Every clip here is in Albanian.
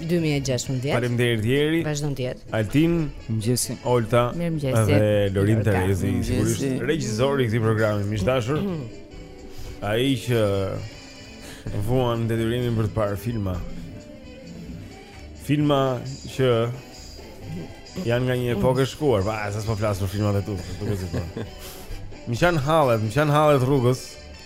2016. Faleminderit Jeri. Vazhdon të jetë. Altin, mirëmëngjesi. Olta. Mirëmëngjesi. Dhe Lorin Terezi, sigurisht regjisori i këtij programi, miq të dashur. Ai që vuan detyrimin për të parë filma. Filma që janë nga një epokë e shkuar. Po, se s'po flas për filmat e tu, duket sikur. Më kanë hallet, më kanë hallet rrugës.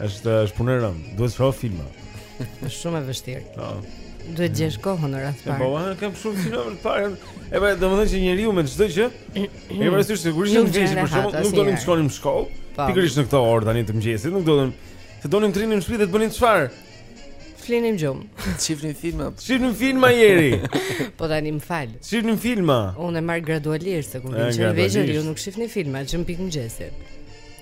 Është është punë e rëndë. Duhet të shoh filma. Është shumë e vështirë. Po. Duhet të kesh kohën në rast fare. Po, unë kam shumë filma të parë. E bëj, domethënë që njeriu me çdo gjë, e vërtetë është sigurisht që vjen për shkak, nuk donim të shkonim në shkollë. Po. Pikërisht në këtë orë tani të mëngjesit, nuk donim, se donim të rrinim në shtëpi dhe të bënim çfarë? Flinim gjumë. Shifnim filma. Shifnim filma Jeri. Po tani më fal. Shifnim filma. Unë e marr gradualisht se kur ishim të vegjël, ju nuk shifnit filma, që në pikë të mëngjesit.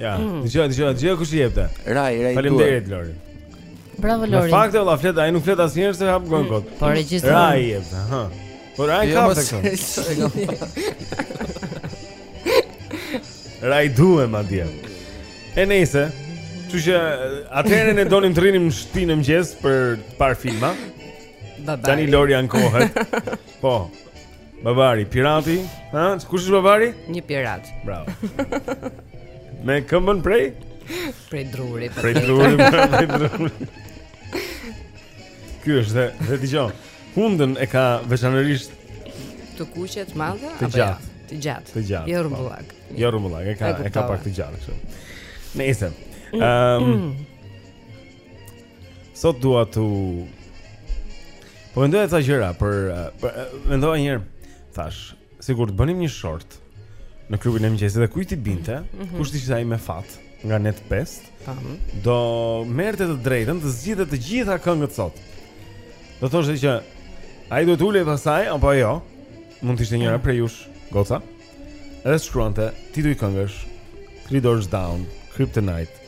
Ja, dëgjoj, dëgjoj, dëgjoj kush i jepte. Rai, Rai. Faleminderit Lori. Bravo Lori. Në fakt rrallë flet, ai nuk flet asnjëherë s'e hap gojën kot. Po regjisor. Rai jepte, hë. Po Rai jo, ka të Rai Due, madje E nejse Që që atëherë ne donim të rrinim në shpi në mëngjes Për të parë filma Tani Lori ankohet Po Babai, pirati, ha? Kush është babai? Një pirat. Bravo. Me këmbën prej? Prej drurit. Prej drurit, prej drurit. Ky është dhe, dhe dëgjo. Hundën e ka veçanërisht... Të kuqe, të madhe? Të gjatë. Të gjatë. Të gjatë. Jo po. rrumbullak. Jo rrumbullak, e ka, e ka pak të gjatë. Nejse. Um, ehm, mm. Sot dua të Po mendoja ca gjëra për, për, mendova një herë thashë, sikur të bënim një short në klubin e mëngjesit dhe kujt i binte, mm -hmm. kush ishte ai me fat nga ne të 5. Tam. Do merrte të drejtën të zgjidhte të gjitha këngët sot. Do thoshte që ai duhet ulej pastaj apo jo? Mund të ishte njëra prej jush, goca. Edhe shkruante tituj këngësh Three Doors Down, Kryptonite,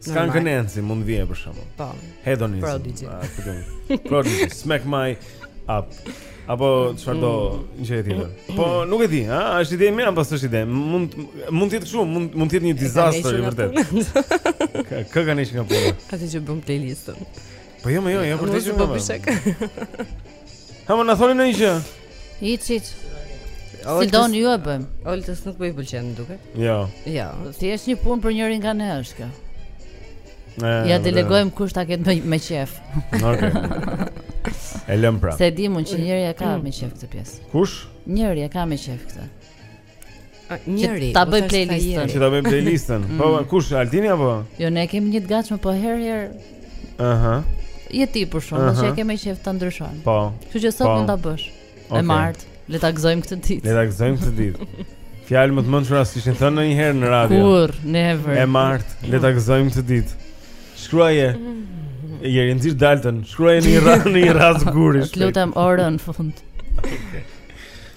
Skunk Anansie, mund të vijë për shembull. Po. Hedonism. Prodigy. Ah, Prodigy, smack my up. Apo çfarë do mm. gjë e tillë. Po nuk e di, ha, është ide e mirë apo s'është ide? Mund mund të jetë kështu, mund mund të jetë një disaster i vërtetë. Kë ka nisur nga puna? Atë që bën playlistën. Po jo, jo, jo, vërtet që bëj shaka. Hë more na thoni ndonjë gjë. Hiç, hiç. Si doni ju e bëjmë? Oltës nuk po i pëlqen duket. Jo. Jo, thjesht një punë për njërin nga ne është kjo. Ne. Ia delegojmë kush ta ketë me qejf. Okej. E lëmë pra. Se di unë që njëri e ka me qejf këtë pjesë. Kush? Njëri e ka me qejf këtë. Njëri, ta bëj playlistën. Që ta bëjmë playlistën. Po, mm. kush Altini apo? Jo, ne kemi një të gatshme po herë herë. Aha. Je ti për shkak, mos e kemi qejf ta ndryshojmë. Po. Kështu që sot po. mund ta bësh. E martë, le ta gëzojmë këtë ditë. Le ta gëzojmë këtë ditë. Fjalë më të mençura s'ishin thënë ndonjëherë në radio. Kurrë, never. E martë, le ta gëzojmë këtë ditë. Shkruaje. Jeri nxirr daltën, shkruaje në një rras në një rrasë guri. Lutem orën në fund.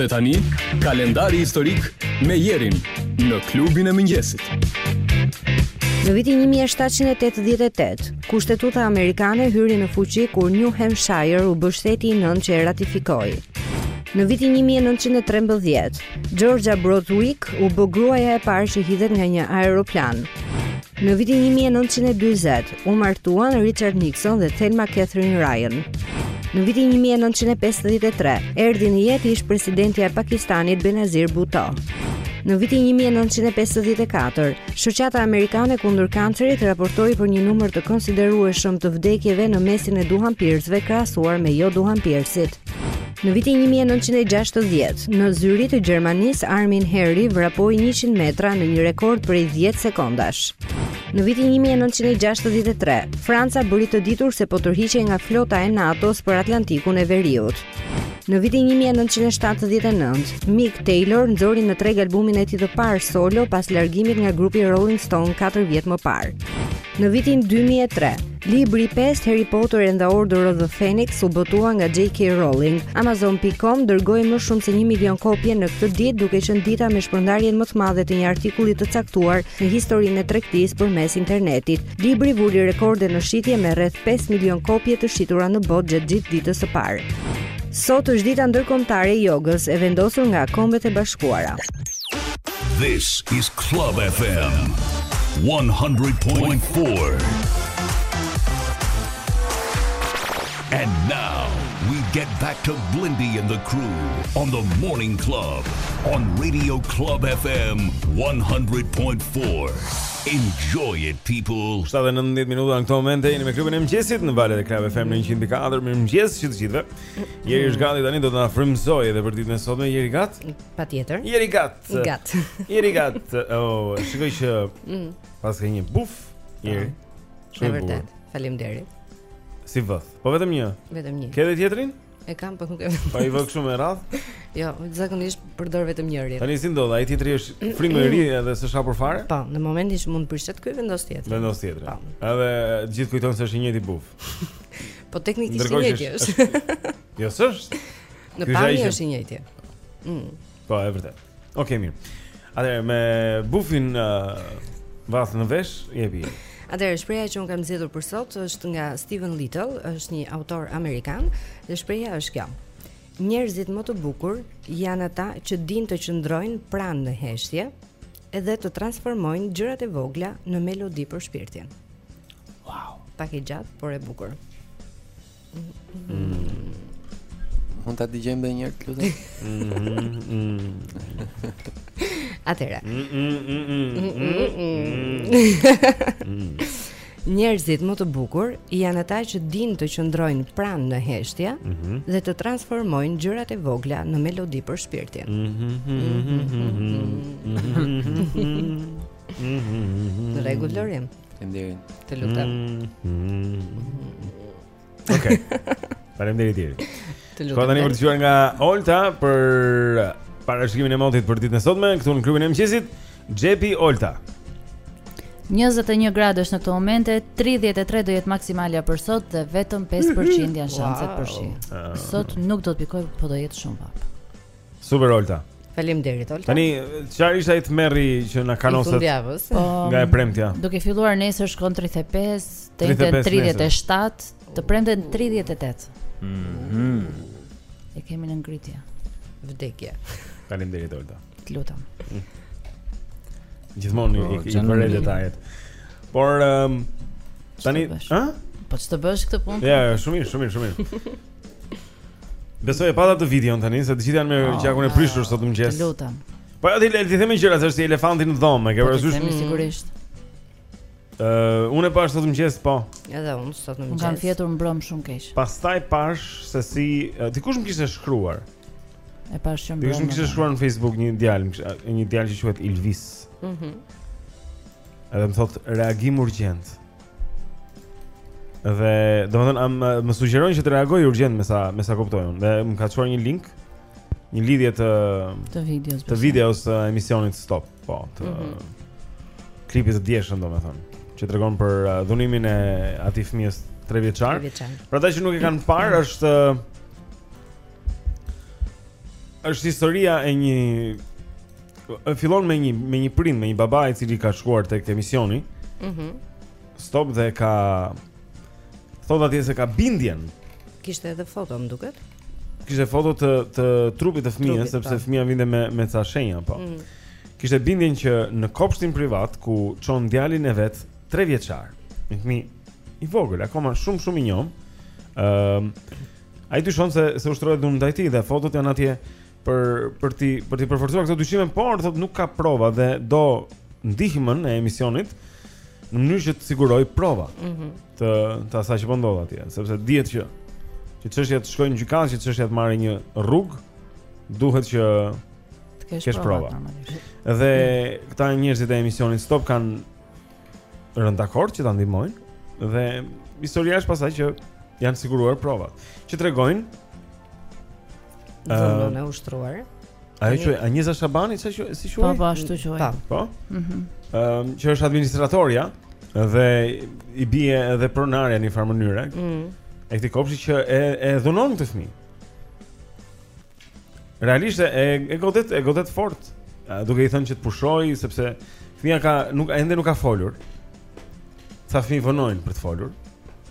Dhe tani, kalendari historik me Jerin në klubin e mëngjesit. Në vitin 1788, kushtetuta amerikane hyri në fuqi kur New Hampshire u bë shteti i nëntë që e ratifikoi. Në vitin 1913, Georgia Broadwick u bë gruaja e parë që hidhet nga një aeroplan. Në vitin 1920, U martuan Richard Nixon dhe Thelma Catherine Ryan. Në vitin 1953, erdhi në jetë ish-presidentja e Pakistanit Benazir Bhutto. Në vitin 1954, Shoqata Amerikane kundër Kancerit raportoi për një numër të konsiderueshëm të vdekjeve në mesin e duhanpirësve krahasuar me jo duhanpirësit. Në vitin 1960, në Zyrih të Gjermanisë, Armin Hary vrapoi 100 metra në një rekord prej 10 sekondash. Në vitin 1963, Franca bëri të ditur se po tërhiqej nga flota e NATO-s për Atlantikun e Veriut. Në vitin 1979, Mick Taylor nxori në treg albumin e tij të parë solo pas largimit nga grupi Rolling Stone 4 vjet më parë. Në vitin 2003, Libri i pestë Harry Potter and the Order of the Phoenix u botua nga J.K. Rowling. Amazon.com dërgoi më shumë se 1 milion kopje në këtë ditë, duke qenë dita me shpërndarjen më të madhe të një artikulli të caktuar në historinë e tregtisë përmes internetit. Libri vuri rekorde në shitje me rreth 5 milion kopje të shitura në botë gjatë gjithë ditës së parë. Sot është dita ndërkombëtare e jogës, e vendosur nga Kombet e Bashkuara. This is Club FM 100.4. And now we get back to Blendi and the crew on the Morning Club on Radio Club FM 100.4. Enjoy it people. 7 e 19 minuta në këtë moment jeni me klubin e mëngjesit në valët e Club FM 100.4. Mirëmëngjes që të gjithëve. Jeri është gati tani do të na frymëzojë edhe për ditën e sotme. Jeri gati? Patjetër. Jeri gati. Gati. Jeri gati. Oh, shikoj që mm. paske një buf. Je. Po. Shumë vërtet. Faleminderit. Si vëth. Po vetëm një. Vetëm një. Ke edhe tjetrin? E kam, po nuk e vë. Po i vë kështu me radhë? Jo, zakonisht përdor vetëm njërin. Tani si ndodh? Ai tjetri është fringo i ri edhe s'është hapur fare? Po, në momentin që mund të prishet ky vendos tjetër. Vendos tjetër. Po. Edhe gjithë kujton se është i njëjti buf. Po teknikisht i njëjti është. Jo, s'është. Në pamje është i njëjti. Mm. Po, e vërtetë. Okej, okay, mirë. Atëherë me bufin uh, vath në vesh, jepi. Atëherë shprehja që unë kam zgjedhur për sot është nga Steven Little, është një autor amerikan dhe shprehja është kjo. Njerëzit më të bukur janë ata që dinë të qëndrojnë pranë në heshtje dhe të transformojnë gjërat e vogla në melodi për shpirtin. Wow, pak e gjatë, por e bukur. Mund ta dëgjojmë edhe një herë, lutem. Atëherë. Njerëzit më të bukur janë ata që dinë të qëndrojnë pranë në heshtje mm -hmm. dhe të transformojnë gjërat e vogla në melodi për shpirtin. Mm -hmm. Në rregull Lori. Mm -hmm. Faleminderit. Të lutem. Mm, mm. Okej. Faleminderit tjerë. Të lutem. Koha për të dëgjuar nga Olta për parashikimin e motit për ditën e sotme këtu në klubin e mëngjesit. Jepi Olta. 21 gradë është në këto momente, 33 do jetë maksimalja për sot dhe vetëm 5% janë shanset për shi. Ah. Sot nuk do të pikojë, po do jetë shumë vapë. Super Olta. Faleminderit Olta. Tani çfarë ishte ai tmerri që na kanoset? Fundjavës. Po, nga e premtja. Duke filluar nesër shkon 35, të enjten 37, të premten 38. Mhm. Mm e kemi në ngritje. Vdekje. Faleminderit Olta. Të lutem. Mm. Gjithmonë po, i i bëre detajet. Por um, tani, ha? Po ç'të bësh këtë punë? Ja, shumë mirë, shumë mirë, shumë mirë. Besoj e patë atë videon tani se të gjithë janë me oh, gjakun e prishur sot mëngjes. Të lutem. Po ja le t'i themi gjërat se është si elefanti në dhomë, e ke po, parasysh? Po sigurisht. Ë, uh, unë e pashë sot mëngjes po. Edhe unë sot mëngjes. Kam fjetur mbrëmë shumë keq. Pastaj pashë se si uh, dikush më kishte shkruar. E pashë shumë. Dikush më kishte shkruar në Facebook një djalë, një djalë që quhet Ilvis. Mhm. Mm edhe më thotë reagim urgjent. Dhe, domethënë, më sugjeron që të reagoj urgjent me sa, me sa kuptoj unë. Dhe më ka çuar një link, një lidhje të... Të videos. Të videos të emisionit Stop, po, të... Mm -hmm. Klipit të djeshëm, domethënë, që tregon për uh, dhunimin e atij fëmijës tre vjeçar. Për ata që nuk e kanë parë, mm. është... është historia e një fillon me një me një prind, me një baba i cili ka shkuar tek emisioni. Mhm. Mm Stop dhe ka thënë atje se ka bindjen. Kishte edhe foto, më duket. Kishte foto të të trupit të fëmijës sepse po. fëmia vinte me me ca shenja, po. Mm Kishte bindjen që në kopshtin privat ku çon djalin e vet 3 vjeçar. Një fëmijë i vogël, akoma shumë shumë i njom. Ëm um, ai dyshon se se ushtrohet dhunë ndaj tij dhe fotot janë atje për për t'i për t'i përforcuar këto dyshime, por thotë nuk ka prova dhe do ndihmën e emisionit në mënyrë që të siguroj prova. Ëh. Mm të të asaj që po ndodh atje, sepse dihet që që çështja të shkojë në gjykatë, që çështja të marrë një rrugë, duhet që të kesh prova. Dhe këta njerëzit e emisionit Stop kanë rënë dakord që ta ndihmojnë dhe historia është pasaj që janë siguruar provat që tregojnë dhunën e ushtruar. Ajo që Anjeza Shabani, s'e di si quhet? Po, po, ashtu quhet. Po. Ëh. Mhm. Ëm që është administratorja dhe i bie edhe pronarja në një farë mënyre. Ëh. Mm. E këtij kopshi që e e dhunon këtë fëmijë. Realisht e e godet e godet fort, duke i thënë që të pushoj sepse fëmia ka nuk ende nuk ka folur. Ca fëmi vonojnë për të folur.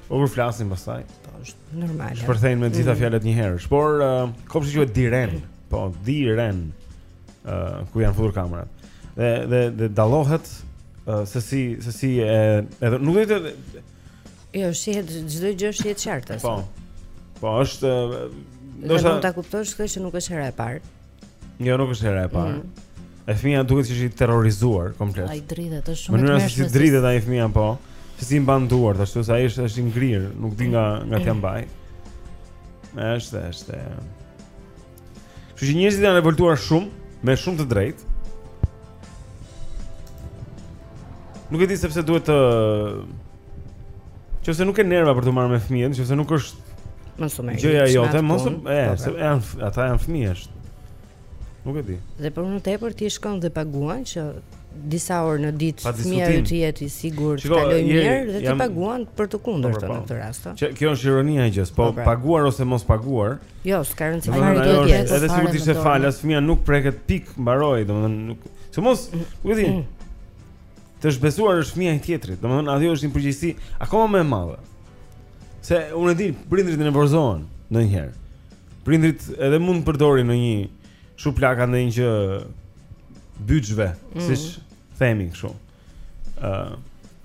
Po kur flasin pastaj, po është normale. Shpërthejnë me të gjitha mm. fjalët njëherësh. Por uh, kopshi quhet Diren, po Diren. ë uh, ku janë futur kamerat. Dhe dhe dhe dallohet uh, se si se si e edhe nuk e Jo, shihet çdo gjë shihet qartë. Po. Po është do të ta kuptosh këtë që nuk është hera e parë. Jo, nuk është hera e parë. Mm. E fëmija duket që është i terrorizuar komplet. Ai dridhet, është shumë i mëshirshëm. Mënyra se si dridhet ai fëmija po, se si mban duart ashtu se ai është është i ngrirë, nuk di nga nga t'ia mbaj. Është, është. Kështu që njerëzit janë revoltuar shumë, me shumë të drejtë. Nuk e di sepse duhet të Qoftë se nuk ke nerva për t'u marrë me fëmijët, qoftë se nuk është mos u merr. Gjëja jote mos e, po, se po. janë ata janë fëmijë. Nuk e di. Dhe për më tepër ti shkon dhe paguan që disa orë në ditë fëmia yt të jetë i sigurt, të kalojë mirë dhe ti paguan për të kundërt po, në këtë rast. Që kjo është ironia e gjës, po paguar ose mos paguar, Jo, s'ka rëndësi. fare çfarë të jetë. Edhe sikur të ishte falas, fëmia nuk preket pik, mbaroi, domethënë nuk. Se mos, ku di. Të është besuar është fëmia i tjetrit, domethënë ajo është një përgjegjësi akoma më e madhe. Se unë e di, prindërit nervozohen ndonjëherë. Prindërit edhe mund të përdorin ndonjë shuplakë ndonjë qëbyçe, mm. siç themi kështu. ë uh,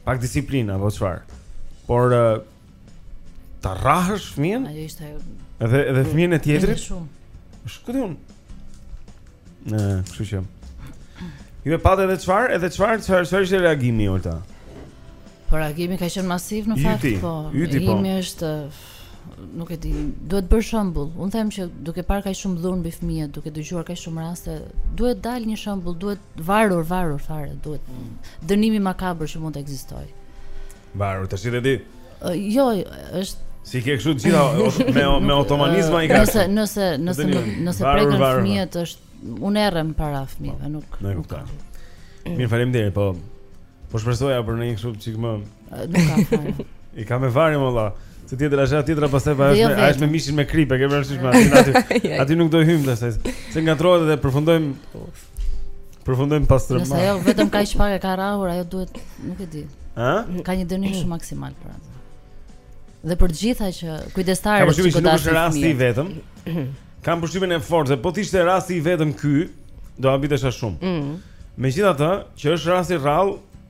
pak disiplinë apo çfarë. Por uh, Ta rrahësh fëmijën? Ajo ishte ajo. Edhe edhe fëmijën e tjetrit? Është ku di unë. Në, kështu që. Ju e patë edhe çfarë? Edhe çfarë? Çfarë çfarë ishte reagimi Olta? Po reagimi ka qenë masiv në fakt, po. Yti po. Imi është nuk e di, duhet bërë shembull. Unë them që duke parë kaq shumë dhunë mbi fëmijët, duke dëgjuar kaq shumë raste, duhet dalë një shembull, duhet varur, varur fare, duhet mm. dënimi makabër që mund të ekzistojë. Varur, të shqite ti? Jo, është... Si ke këto të gjitha me, me otomanizma i ka Nëse, nëse, nëse, nëse preken fëmijët është... Unë erëm para fëmijëve, nuk... Në e kuptova. Mirë, faleminderit, po... Po shpresoja për në një kështu çik më... Nuk ka fare. I ka me varje, vallahi. Se tjetër ajo tjetra pastaj pa është jo me është me mishin me kripë, ke parasysh me aty. Aty nuk do hyjmë pastaj. Se ngatërrohet dhe përfundojmë Përfundojmë pas tre Nëse ajo vetëm kaq pak e ka rrahur, ajo duhet, nuk e di. Ë? Ka një dënim shumë maksimal për atë. Dhe për të gjitha që kujdestarët që godasin. Ke përshtypjen se është rasti i vetëm. Kam përshtypjen e fortë se po të ishte rasti i vetëm ky, do habitesha shumë. Mm. Megjithatë, që është rast i rrallë,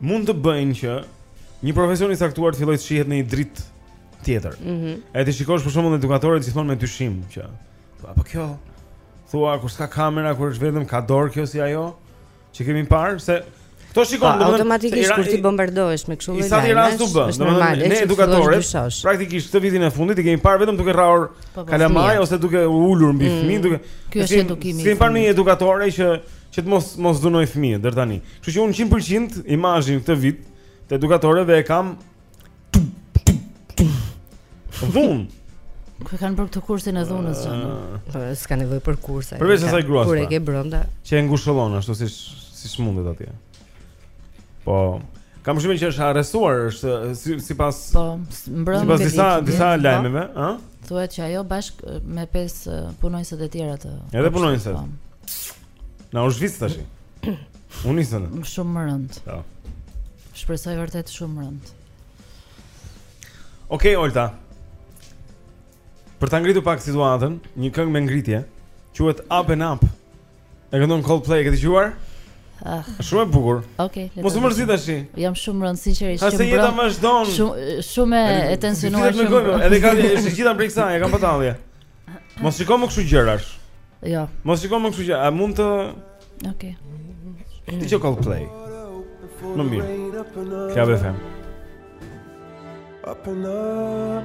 mund të bëjnë që një profesion i caktuar të fillojë të shihet në një dritë tjetër. Ëh. Mm -hmm. E t'i shikosh për shembull edukatorët gjithmonë me dyshim që po, apo kjo thua kur s'ka kamera, kur është vetëm ka dalë kjo si ajo që kemi parë se Kto shikon po, domethënë automatikisht kur ti bombardohesh me kështu lloj. Sati rast u bën? Domethënë ne edukatorët praktikisht këtë vitin e fundit i kemi parë vetëm duke rrahur po, po, kalamaj ose duke ulur mbi mm. fëmijë duke. Ky është edukimi. S'kemi parë një edukatore që që të mos mos dhunojë fëmijët deri tani. Kështu që unë 100% imazhin këtë vit të edukatorëve e kam dhunë. Ku e kanë bërë këtë kursin e dhunës janë? Ah. Po s'ka nevojë për kurse. Përveç asaj gruas. Kur e pra. ke brenda. Që e ngushëllon ashtu siç siç mundet atje. Po, Kam lexuar që është arrestuar, është si sipas po, mbrëmë sipas disa disa po. lajmeve, ë? Thuhet që ajo bashkë me pesë punonjëse të tjera të. Edhe punonjëse. Po. Na u vdit tash. Unë nisën. Shumë më rëndë. Po. Shpresoj vërtet shumë rëndë. Okej, okay, Olta. Për ta ngritur pak situatën, një këngë me ngritje, quhet Up and Up. E këndon Coldplay, e ke dëgjuar? Ah. Shumë e bukur. Okej. Okay, Mos u mërzit tash. Jam shumë rëndë sinqerisht. Se jeta vazhdon. Shumë shumë e tensionuar shumë. Vetëm edhe ka është e gjitha prej kësaj, e kam patallje. Mos shiko më kështu gjërash. Jo. Mos shiko më kështu gjëra. A mund të Okej. Okay. Ti Coldplay. Më mirë. Kja be fem. Up and up.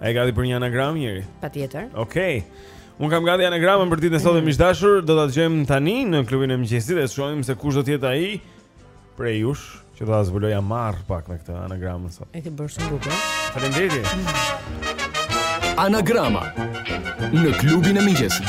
A je gati për një anagram njeri? Patjetër Ok Unë kam gati anagramën për ditën e sotme miq të dashur Do ta dëgjojmë tani në klubin e mëngjesit E shohim se kush do të jetë ai Prej jush Që do të zbulojë Ja merre pak me këtë anagramën sot E ke të bërë shumë bukur Faleminderit Anagrama Në klubin e mëngjesit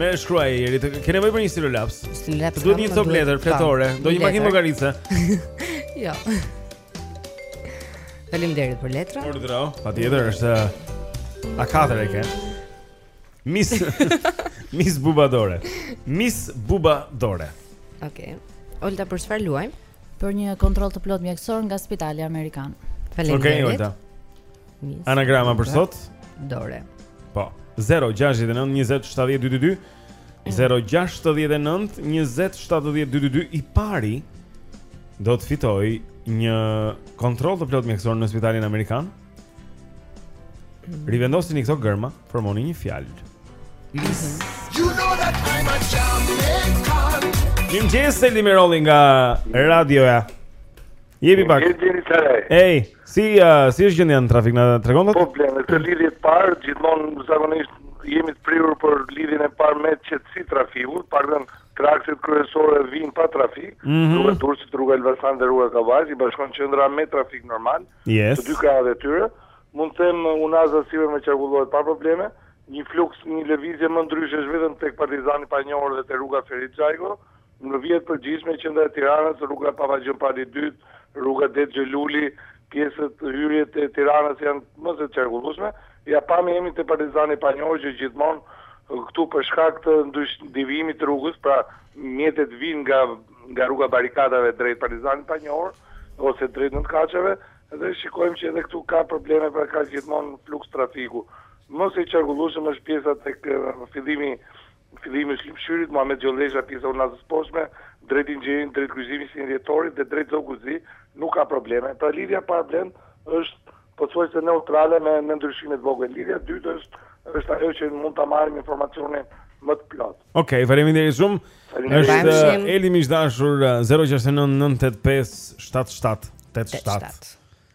Me e shkruajt njeri, ke nevojë për një stilo laps Stilo laps Duhet një top letër, fletore, do një makinë llogaritëse Jo Faleminderit për letra Por dro, patjetër është A katër e ke Miss Miss buba dore Miss buba dore Ok Olta për çfarë luajmë Për një kontroll të plotë mjekësor nga spitali amerikan Faleminderit Ok, Olta Anagrama për sot? Dore. Po. 069207222 069207222 i pari do të fitojë një kontroll të plotë mjekësor në spitalin amerikan. Rivendosini këto gërma, formoni një fjalë. Miss. You know that I'm a champion. Mirëmëngjes, Eli Mirolli nga Radioja. Jepi pak. Mirëmëngjes çare. Ej, si uh, si është gjendja në trafik na tregon Po Blendi, te lidhja e parë gjithmonë zakonisht jemi të prirur për lidhjen e parë me qetësi trafiku, të paktën traktet kryesore vijnë pa trafik, mm -hmm. rruga e Durrësit, rruga e Elbasanit dhe rruga e Kavajës i bashkon qendra me trafik normal. Yes. Të dy krahët e tyre mund të them unaza sipërme qarkullohet pa probleme, një fluks, një lëvizje më ndryshe është vetëm tek Partizani i Panjohur dhe te rruga Ferit Xhajko, Në vija të përgjithshme, qendra e Tiranës, rruga Papa Gjon Pali i Dytë, rruga Dedë Gjo Luli, pjesët, hyrjet e Tiranës janë më se të qarkullueshme. Ja për momentin jemi te partizani i panjohur që gjithmonë këtu për shkak të ndrysh devijimit të rrugës, pra mjetet vijnë nga nga rruga e Barrikadave drejt partizanit të panjohur ose drejt Nëntëkatësheve dhe shikojmë që edhe këtu ka probleme, pra ka gjithmonë fluks trafiku. Më se i qarkullueshëm është pjesa tek fillimi Fillimi i Myslym Shyrit, Muhamet Gjollesha pjesa e Unazës së Poshtme, drejt inxhinierisë, drejt kryqëzimit 21 dhjetori dhe drejt Zogut të Zi, nuk ka probleme. Pra lidhja e parë Blendi është pothuajse neutrale me me ndryshime të vogla. Lidhja e dytë është është ajo që mund ta marrim informacionin më të plotë. Okej, okay, faleminderit shumë. Është Eli miq të dashur 0699857787.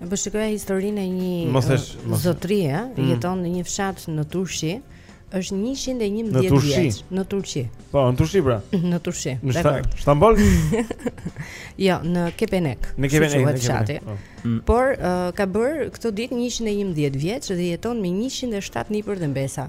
Më po shikoja historinë e një uh, zotërie, mm. jeton në një fshat në Turqi, është 111 në Turqi. vjeç në Turqi. Po, në Turqi pra. Në Turqi. Në Stamboll. Stamboll? jo, në Kepenek. Në Kepenek, në Kepenek. Po. Mm. Por uh, ka bërë këto ditë 111 vjeç dhe jeton me 107 nipër dhe mbesa.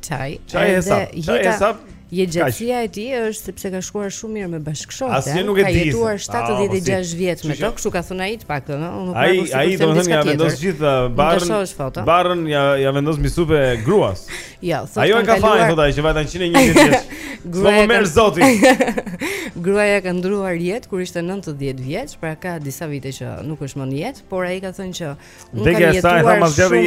Çay. Çay hesap. Çay hesap. Jetëgjatësia e tij është sepse ka shkuar shumë mirë me bashkëshortën. As nuk e di. Ka jetuar 76 vjet me të, kështu ka thënë ai të paktën, ëh, unë nuk kam kurrë. Ai ai do të thotë ia vendos gjithë barrën. Barrën ia ia vendos mbi supe gruas. Jo, thotë. Ajo e ka fajin thotë ai që vajta 111 vjeç. Gruaja më merr zoti. Gruaja ka ndërruar jetë kur ishte 90 vjeç, pra ka disa vite që nuk është më në jetë, por ai ka thënë që Dhe kam jetuar shumë.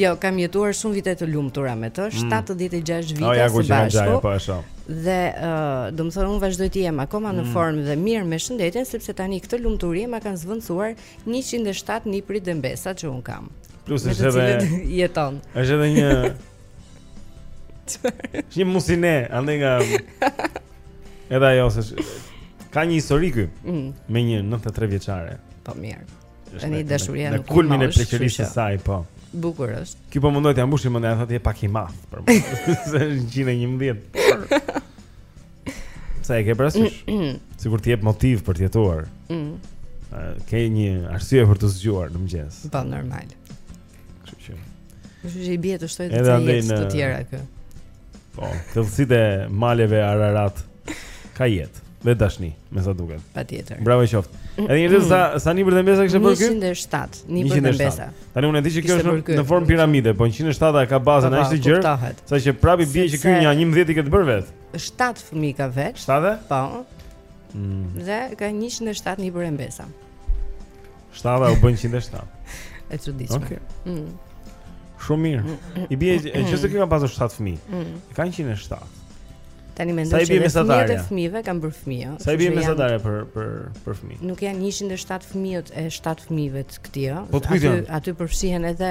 Jo, kam jetuar shumë vite të lumtura me të, 76 mm. vite oh, së bashku. Po ashtu. Dhe uh, do të thotë unë vazhdoj të jem akoma në mm. formë dhe mirë me shëndetin sepse tani këtë lumturi ma kanë zëvendësuar 107 nipërit dhe mbesat që unë kam. Plus është edhe jeton. Është edhe një Është një musine, andaj nga Edhe ajo se ka një histori ky mm. me një 93 vjeçare. Po mirë. Është një dashuri në kulmin e pleqërisë së saj, po. Bukur është. Ky po mundohet t'ia mbushë mendja, thotë je pak i madh për mua. Se është 111. Se e ke parasysh? Mm, mm. Sikur të jep motiv për të jetuar. Mm. Ke një arsye për t'u zgjuar në mëngjes. Po normal. Kështu që. Kështu që i bie të shtoj të thënë të tjera kë. Po, thellësitë e maleve Ararat ka jetë dhe dashni, me sa duket. Patjetër. Bravo qoftë. Edhe një herë sa sa nipër dhe mbesa kishte bërë ky? 107, nipër dhe mbesa. Tani unë e di që kjo është në formë piramide, po 107 e ka bazën po, po, ashtu gjë. Saqë prapë i bie që ky një 11 t'i ketë bërë vetë. 7 fëmijë ka vetë. 7? Po. Mm. Dhe ka 107 nipër e mbesa. Shtatë u bënë 107. E çuditshme. Okej. Okay. Mm. Shumë mirë. Mm. I bie në qoftë se ka pasur 7 fëmijë. Mm. Kanë 107. Tani mendoj se fëmijët e fëmijëve kanë bërë fëmijë. Sa i bie mesatarja për për për fëmijë? Nuk janë 107 fëmijët e 7 fëmijëve të këtij, ëh. Po aty aty përfshihen edhe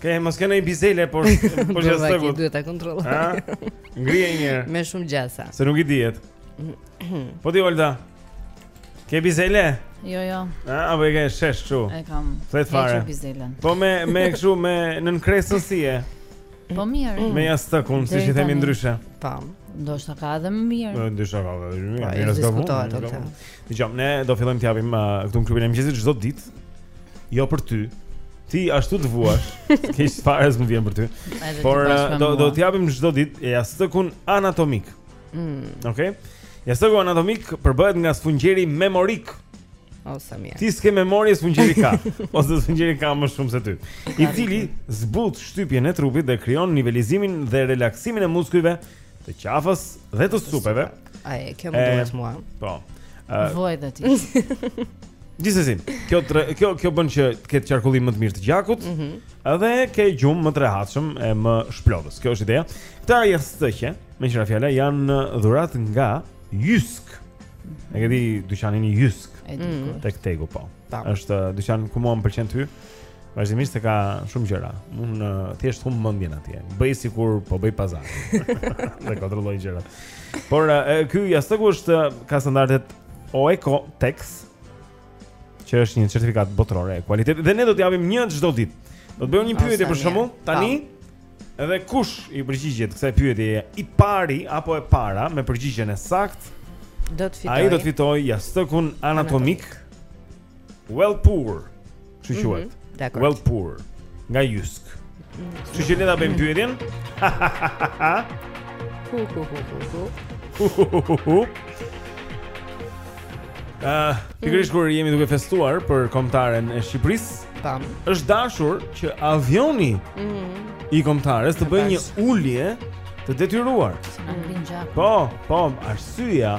Ke mos ke ndonjë bizele po poshtë jastëkut. Duhet ta kontrolloj. Ëh. Ngrije një herë. Me shumë gjasa. Se nuk i dihet. Po ti Olda. Ke bizele? Jo, jo. Ëh, apo e ke shesh kështu? E kam. Flet fare. Ke bizelen. Po me me kështu me nënkresën si e? Po mirë. Me jastëkun, siç i themi ndryshe. Tam. Po. Ndoshta ka edhe më mirë. Po ndoshta ka edhe më mirë. Po, Mirë s'ka. Dëgjo, ne do fillojmë të japim uh, këtu në klubin e mëngjesit çdo ditë. Jo për ty. Ti ashtu të vuash, keq fare s'më vjen për ty. Por uh, do do të japim çdo ditë e jastëkun anatomik. Mm. Okej. Okay? Jastëku anatomik përbëhet nga sfungjeri memorik. O sa mirë. Ti s'ke memorie sfungjeri ka, ose sfungjeri ka më shumë se ty. I cili zbut shtypjen e trupit dhe krijon nivelizimin dhe relaksimin e muskujve të qafës dhe të supeve. Ai, kjo më duhet mua. Po. Vuaj dhe ti. Gjithsesi, kjo tre, kjo kjo bën që të ketë qarkullim më të mirë të gjakut. Ëh. Mm Edhe ke gjumë më të rehatshëm e më shplodhës. Kjo është ideja. Këta jastëkë, meqë ra fjala janë dhuratë nga Jysk. Mm -hmm. E di dyqanin Jysk? Mm -hmm. Tek Tegu po. Tam. Është dyqan ku mua më pëlqen ty. Vazhdimisht se ka shumë gjëra. Unë uh, thjesht humb mendjen atje. Bëj sikur po bëj pazar. Dhe kontrolloj gjërat. Por uh, ky jastëku është uh, ka standardet Oeko Tex, që është një certifikatë botërore e kualitetit. Dhe ne do të japim një çdo ditë. Do të bëjmë një pyetje për shembull tani. Edhe kush i përgjigjet kësaj pyetjeje i pari apo e para me përgjigjen e saktë do të fitojë. Ai do të fitojë jastëkun anatomik. anatomik. Wellpur. Kështu mhm, quhet? Dakord. Wellpur. Nga Jysk. Kështu që le ta bëjmë pyetjen? Hu hu hu hu hu. Hu hu hu hu. Ah, pikërisht kur jemi duke festuar për kombëtaren e Shqipërisë, tam. Është dashur që avioni mhm. i kombëtares të bëjë një ulje të detyruar. Po, po, arsyeja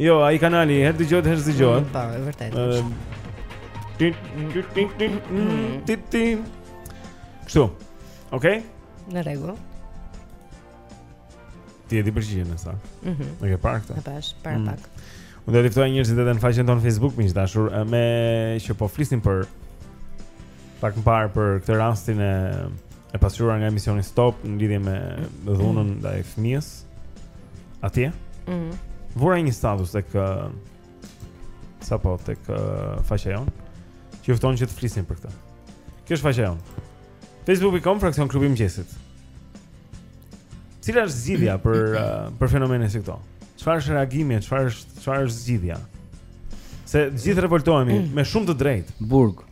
Jo, ai kanali herë dëgjohet, herë s'dëgjohet. Mm, po, e vërtetë. Mm. Kështu. Okej. Në rregull. Ti e di përgjigjen e saktë. Mhm. E ke parë këtë? E pashë, para mm. pak. Unë do të ftoj njerëzit edhe në faqen tonë Facebook, miq të dashur, meqë po flisnim për pak më parë për këtë rastin e e pasqyruar nga emisioni Stop në lidhje me dhunën mm. ndaj fëmijës. Atje? Mhm. Mm Vura një status tek uh, sapo tek uh, faqja jonë. Që ju fton që të flisim për këtë. Kjo është faqja jonë. Facebook.com fraksion klubi i mëngjesit. Cila është zgjidhja për uh, për fenomene si këto? Çfarë është reagimi, çfarë është çfarë është zgjidhja? Se gjithë revoltohemi mm. me shumë të drejtë. Burg.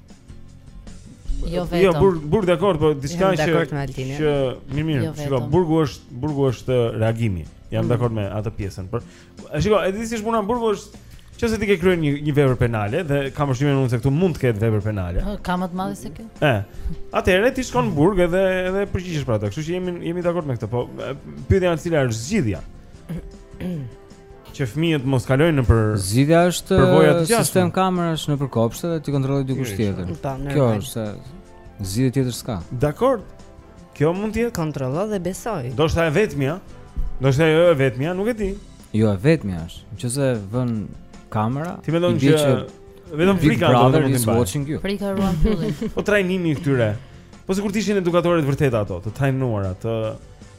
Jo, jo vetëm. Jo burg, burg dakord, por diçka që që mirë mirë, jo shikoj, burgu është, burgu është uh, reagimi. Jam mm. dakord me atë pjesën, por shikoj, e di si është puna burgu është Që se ti ke kryer një një vepër penale dhe kam përshtypjen unë se këtu mund të ketë vepër penale. Po, ka më të madhe se kjo. Ë. Atëherë ti shkon në burg edhe edhe përgjigjesh për atë. Kështu që jemi jemi dakord me këtë, po pyetja është cila është zgjidhja. që fëmijët mos kalojnë nëpër zgjidhja është përvoja të gjashtë sistem kamerash nëpër kopshte dhe ti kontrollojë dikush tjetër po, kjo është se zgjidhje tjetër s'ka dakord kjo mund të jetë kontrollo dhe besoj do të e vetmja do të jo e vetmja nuk e di jo e vetmja është nëse vën kamera ti mendon që, që vetëm frika do të mund të bëjë frika ruan pyllin po trajnimi i këtyre po sikur të ishin edukatoret vërtet ato të trajnuara të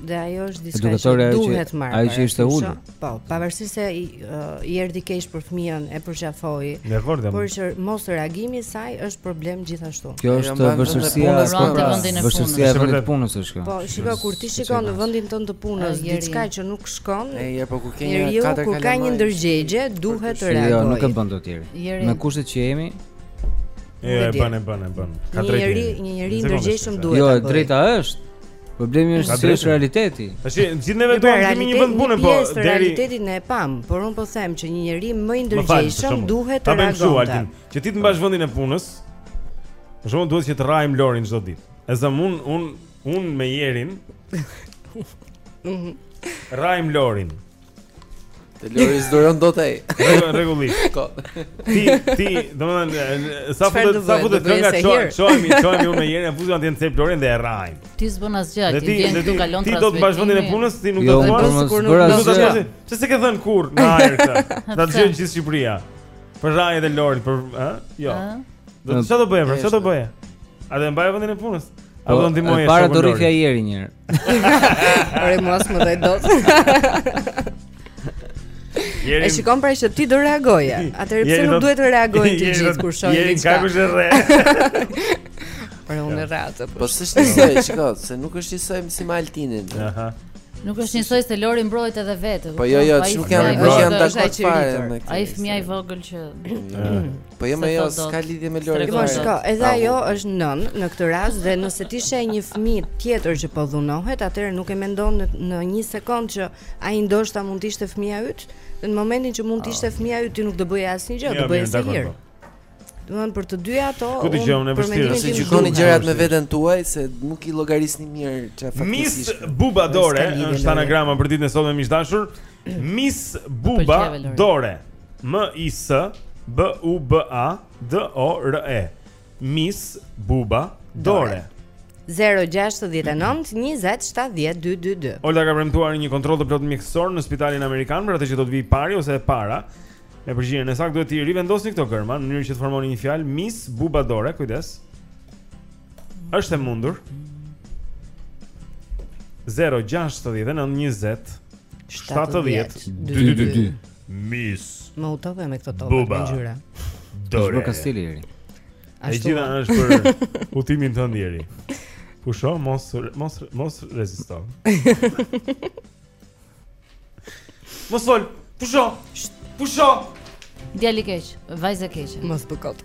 Dhe ajo është diçka që duhet marrë. Ajo që ishte ulur. Po, pavarësisht se i, uh, i erdhi keq për fëmijën e përqafoi. Por që mosreagimi i saj është problem gjithashtu. Kjo është vështirësia e vendit. Vështirësia e vendit të punës është kjo. Po, shiko kur ti shikon në vendin tënd të punës diçka që nuk shkon. E je po kur ke një katër kur ka një ndërgjegje, duhet të reagosh. Jo, nuk e bën dot tjerë. Me kushtet që jemi, Jo, e bën, e bën, e bën. Ka të drejtë. Një njeri, një njeri i ndërgjegjshëm duhet. Jo, e drejta është. Problemi është se është realiteti. Tash gjithë neve duam të kemi një vend pune po deri realitetin e pamë, por unë po them që një njeri më i ndërgjegjshëm duhet të reagojë. Që ti të mbash vendin e punës. Për shkakun duhet që të rrahim Lorin çdo ditë. E zëmë unë unë unë me Jerin. Mhm. Rrahim Lorin. Te Lori s'duron dot ai. Rregullisht. Po. Ti ti, domethënë sa futet sa futet kënga çoh, çohemi, çohemi unë me Jerin, e fuzi antin se Florin dhe e rrahim. Ti s'bën asgjë, ti vjen këtu kalon transmetimin. Ti do të mbash vendin e punës, ti nuk do të marrësh sikur nuk do të shkosh. Pse s'e ke thënë kurrë në ajër këtë? Ta dëgjojë gjithë Shqipëria. Për rrahjet e Lorit, për, ë? Jo. Do të çfarë do bëjë, çfarë do bëjë? A do të mbajë vendin e punës? A do të ndihmojë? Para do rrihja Jerin një herë. Ore mos më ndaj dot. Jeri, e shikon pra që ti do reagoje. Atëherë pse nuk duhet të reagojnë të gjithë kur shohin diçka? Jeri ka kush e rreh. Por unë e rrah atë. Po s'është njësoj, shiko, se nuk është njësoj si me Altinin. Aha. Nuk është njësoj se Lori mbrohet edhe vetë. Po jo, jo, nuk jam, nuk jam dakord fare me këtë. Ai fëmija i vogël që Po jo më jo, s'ka lidhje me Lori. Po shiko, edhe ajo është nënë në këtë rast dhe nëse ti sheh një fëmijë tjetër që po dhunohet, atëherë nuk e mendon në, në një sekond që ai ndoshta mund të ishte fëmija yt, në momentin që mund të ishte fëmija yt ti nuk do bëje asnjë gjë, do bëje sehir. Po. Domethënë për të dyja ato, po të gjejmë në vështirë. Nëse s'i gjykoni gjërat me veten tuaj se nuk i llogarisni mirë çfarë fakti. Miss Buba Dore, është anagrama për ditën e sotme miq të dashur. Miss Buba Dore. M I S B U B A D O R E. Mis buba dore. 0-6-19-27-12-2 Olta ka premtuar një kontroll të plotë mjekësor në spitalin Amerikan Për atë që do të vijë i pari ose e para Me përgjigjen e saktë duhet t'i rivendosni këto gërma Në mënyrë që të formoni një fjalë Mis bubadore, kujdes është e mundur 0-6-19-27-12-2 Miss. Më hutove me këto topa me ngjyra. Do të bëka stili i ri. E gjitha është për hutimin tënd i ri. Pusho mos mos mos rezisto. Mos fol, pusho. Pusho. Djalë i keq, vajzë e keq. Mos bëj kot.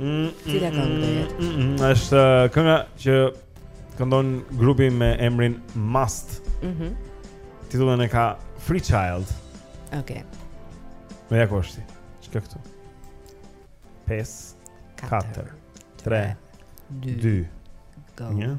Cila këngë do jetë? Mm, mm, mm, është uh, kënga që këndon grupi me emrin Must. Mhm. Mm Titullin e ka Free Child. Okej. Okay. Me ja ku është. Çka këtu? 5 4 3 2 1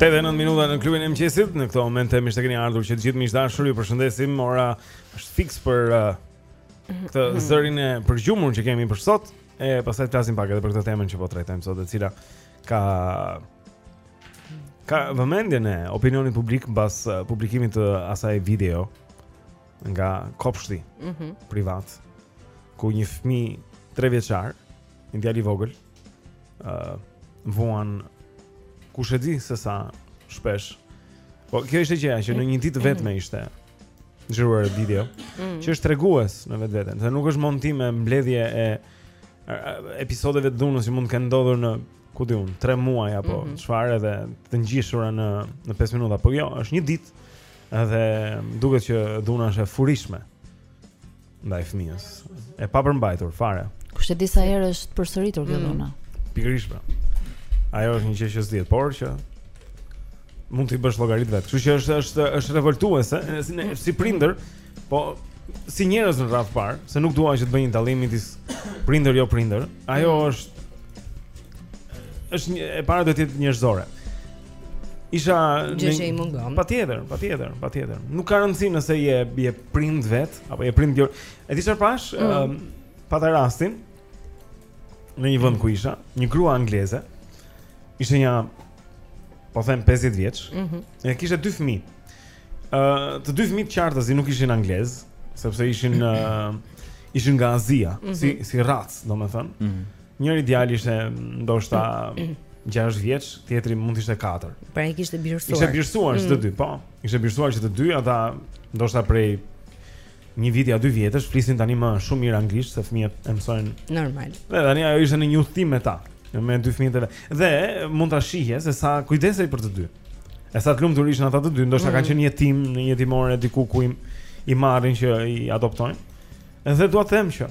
89 minuta në klubin e mëngjesit, në këto momente mirë se keni ardhur që të gjithë miq të dashur, ju përshëndesim. Ora është fiks për uh, këtë mhm. zërin e përgjumur që kemi për sot, e pastaj të flasim pak edhe për këtë temën që po trajtojmë sot, e cila ka ka vëmendjen e opinionit publik mbas uh, publikimit të asaj video nga kopshti mm -hmm. privat ku një fëmijë 3 vjeçar, një djalë i vogël, ë uh, vuan kush e di se sa shpesh. Po kjo ishte gjëja që në një ditë të vetme ishte xhiruar video, mm. që është tregues në vetveten, se nuk është montim e mbledhje e episodeve të dhunës që mund të kenë ndodhur në ku di unë 3 muaj apo mhm. çfarë mm -hmm. edhe të ngjishura në në 5 minuta, po jo, është një ditë edhe duket që dhuna është e furishme. ndaj fëmijës. E papërmbajtur fare. Kushedi sa herë është përsëritur kjo mm. dhuna. Pikërisht pra. Ajo është një gjë që s'dihet, por që mund t'i bësh llogaritë vetë. Kështu që është është është revoltuese, si ne, si prindër, po si njerëz në radhë të parë, se nuk dua që të bëjmë dallim midis prindër jo prindër. Ajo mm. është është një, e para duhet të jetë njerëzore. Është gjë që i mungon. Patjetër, patjetër, patjetër. Nuk ka rëndësi nëse je je prind vetë apo je prind jo. E di çfarë pashë? Mm. Um, pata rastin në një vend ku isha, një grua angleze. Ishte një po them 50 vjeç. Ëh. Mm -hmm. Kishte dy fëmijë. Ëh, uh, të dy fëmijët qartazi nuk ishin anglezë, sepse ishin uh, ishin nga Azia, mm -hmm. si si racë, domethënë. Ëh. Mm -hmm. Njëri djalë ishte ndoshta 6 vjeç, tjetri mund të ishte 4. Pra i kishte birësuar. I kishte birësuar mm. që të dy, po. I kishte birësuar që të dy ata ndoshta prej një viti a dy vjetësh flisin tani më shumë mirë anglisht se fëmijët e mësojnë normal. Dhe tani ajo ishte në një udhtim me ta, me dy fëmijët e vet. Dhe mund ta shihje se sa kujdesej për të dy. E sa të lumtur ishin ata të dy, ndoshta mm. kanë qenë jetimë në jetimore diku ku i, i marrin që i adoptojnë. Dhe dua të them që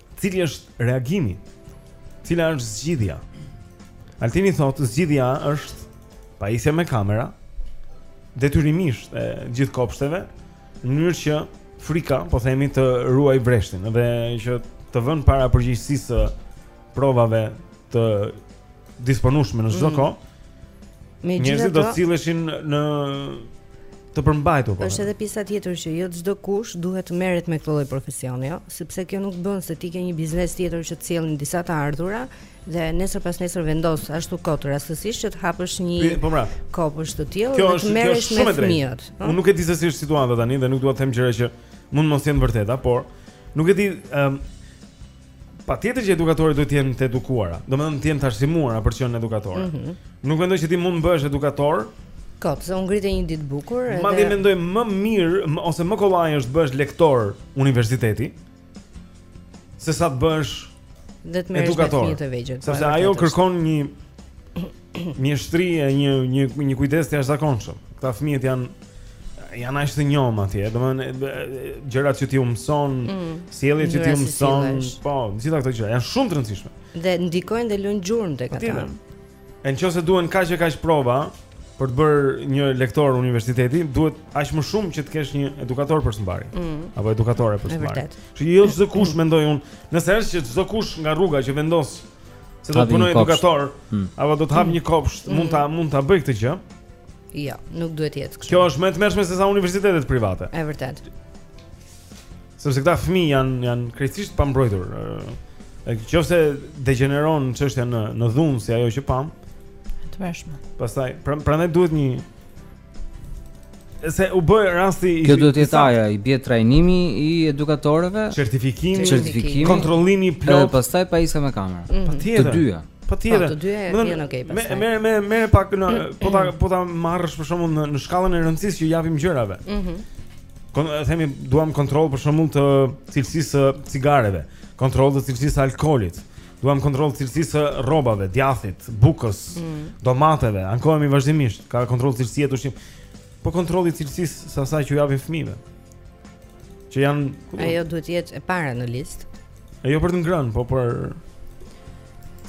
Cili është reagimi? Cila është zgjidhja? Altini thotë zgjidhja është pajisja me kamera detyrimisht e gjithë kopshteve në mënyrë që frika, po themi të ruajë vreshtin dhe që të vënë para përgjegjësisë së provave të disponueshme në çdo mm. kohë. Njerëzit do të silleshin më të përmbajtur po. Është edhe pjesa tjetër që jo çdo kush duhet të merret me këtë lloj profesioni, jo, sepse kjo nuk bën se ti ke një biznes tjetër që të sjell disa të ardhura dhe nesër pas nesër vendos ashtu kot rastësisht që të hapësh një po pra. kopsht të tillë dhe të merresh me fëmijët. Unë nuk e di se si është situata tani dhe nuk dua të them gjëra që mund të mos jenë të vërteta, por nuk e di ëm um, Patjetër që edukatorët duhet të jenë të edukuara, domethënë të jenë të arsimuara për të qenë edukatorë. Mm -hmm. Nuk mendoj që ti mund të bëhesh edukator. Ka, pse unë ngritej një ditë bukur edhe Madje mendoj më mirë më, ose më kollaj është të bëhesh lektor universiteti se sa të bëhesh edukator. Me të vegjël. Sepse ajo kërkon një mjeshtri e një një një kujdes të jashtëzakonshëm. Këta fëmijët janë janë aq të njomë atje, domethënë gjërat që ti u mëson, mm, sjelljet që ti u mëson, po, gjitha këto gjëra janë shumë të rëndësishme. Dhe ndikojnë dhe lënë gjurmë tek ata. Në qoftë se duhen kaq e kaq prova për të bërë një lektor universiteti, duhet aq më shumë që të kesh një edukator për së mbari mm. apo edukatore për së mbari. Që jo çdo kush mm. mendoj unë, nëse është që çdo kush nga rruga që vendos Se do të punoj edukator, hmm. apo do të hap një kopsht, mund ta mund ta bëjë këtë gjë? Jo, nuk duhet të jetë kështu. Kjo është më e tmerrshme se sa universitetet private. Është vërtet. Sepse këta fëmijë janë janë krejtësisht pambrojtur. Në qoftë se degjeneron çështja në në dhunë si ajo që pamë, e tmerrshme. Pastaj, pra, prandaj duhet një se u bë rasti i Kjo duhet të jetë ajo, i bie trajnimi i edukatorëve, certifikimi, certifikimi, kontrollimi i plotë. Edhe pastaj pajisja me kamera. Mm -hmm. Të dyja. Patjetër. Po, të dyja janë okay pastaj. Merre merre merre pak në po ta po ta marrësh për shembull në, në shkallën e rëndësisë që u japim gjërave. Mhm. Mm Kur themi duam kontroll për shembull të cilësisë së cigareve, kontroll të cilësisë së alkoolit, Duam kontroll të cilësisë së rrobave, djathit, bukës, mm. domateve. Ankohemi vazhdimisht, ka kontroll të cilësisë ushqim. Po kontrolli i cilësisë së asaj që u japim fëmijëve. Që janë ku... Ajo duhet të jetë e para në listë. Ajo për të ngrënë, po për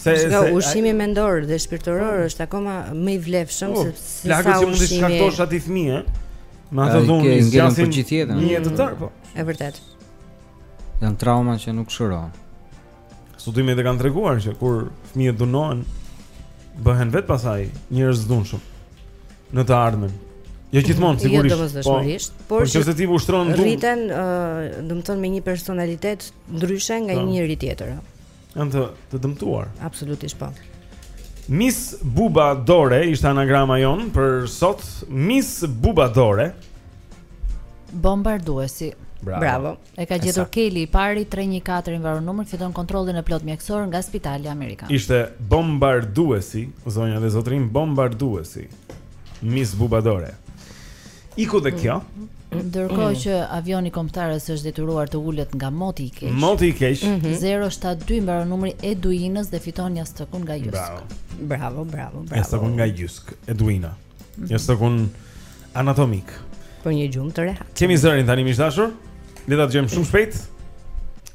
Se se ushqimi a... mendor dhe shpirtëror po. është akoma më i vlefshëm oh, se si sa ushqimi. Plaga që mund të shkaktosh te fëmijët, me atë dhunë, i zgjasin për gjithë jetën. Një jetë të tërë, po. Është vërtet. Janë trauma që nuk shërohen. Studimet e kanë treguar që kur fëmijët dhunohen, bëhen vetë pastaj njerëz të dhunshëm në të ardhmen. Jo gjithmonë jo, sigurisht. Jo domosdoshmërisht, po, por nëse ti ushtron dhunë, rriten, do të thonë me një personalitet ndryshe nga po. një njeri tjetër. Janë të të dëmtuar. Absolutisht po. Miss Buba Dore ishte anagrama jonë për sot Miss Buba Dore. Bombarduesi. Bravo. Bravo. E ka gjetur saktë. Keli i pari, tre një katër i mbaron numri, fiton kontrollin e plotë mjekësor nga Spitali Amerikan. Ishte bombarduesi, zonja dhe zotërinj, bombarduesi. Miss Bubadore. Iku dhe kjo. Ndërkohë që avioni kombëtares është detyruar të ulet nga moti i keq. Moti i keq. 072 mbaron numri Eduinës dhe fiton jastëkun nga Jysk. Bravo. Bravo, bravo, bravo. Jastëkun nga Jysk, Eduina. Jastëkun anatomik. Për një gjumë të rehat. Kemi zërin tani miq të dashur. Le ta dëgjojmë shumë shpejt.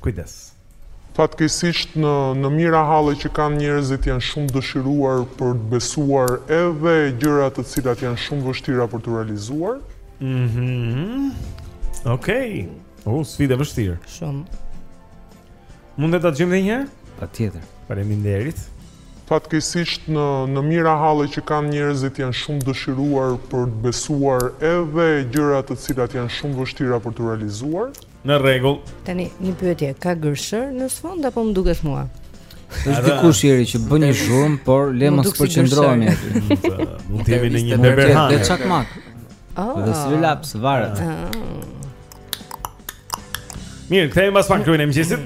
Kujdes. Fatkeqësisht në në mijëra halle që kanë njerëzit janë shumë të dëshiruar për të besuar edhe gjëra të cilat janë shumë të vështira për t'u realizuar. Mhm. Mm Okej. Okay. Oh, sfidë e vështirë. Shumë. Mund ta dëgjojmë edhe një herë? Patjetër. Faleminderit. Fatkeqësisht në në mijëra halle që kanë njerëzit janë shumë të dëshiruar për të besuar edhe gjëra të cilat janë shumë të vështira për t'u realizuar. Në rregull. Tani, një pyetje, ka gërshërë në sfond apo më duket mua? Është dikush i ri që bën një zhurmë, por le të mos përqendrohemi aty. Mund të jemi në një berberhane. Dhe çakmak. Oh. Dhe si laps varet. Ah. Mirë, kthehemi pas pak Klubi i Mëngjesit.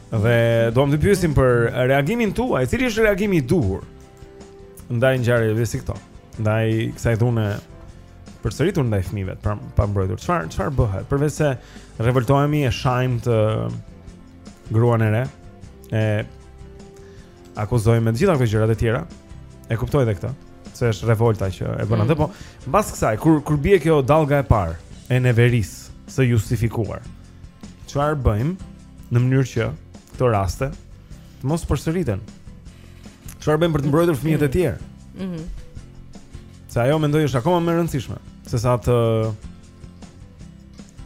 Dhe duam të pyesim për reagimin tuaj, cili është reagimi i duhur ndaj ngjarjeve si këto, ndaj kësaj dhune të përsëritur ndaj fëmijëve pra, të pambrojtur. Çfarë çfarë bëhet? Përveç se revoltohemi e shajmë atë gruan e re, e akuzojmë me të gjitha këto gjërat e tjera. E kuptoj edhe këtë, se është revolta që e bën atë, mm. po mbas kësaj kur kur bie kjo dallga e parë e neverisë së justifikuar. Çfarë bëjmë? në mënyrë që këto raste të mos përsëriten. Çfarë bëjmë për të mbrojtur fëmijët e tjerë? Mhm. Mm Se ajo mendoj është akoma më e rëndësishme se sa të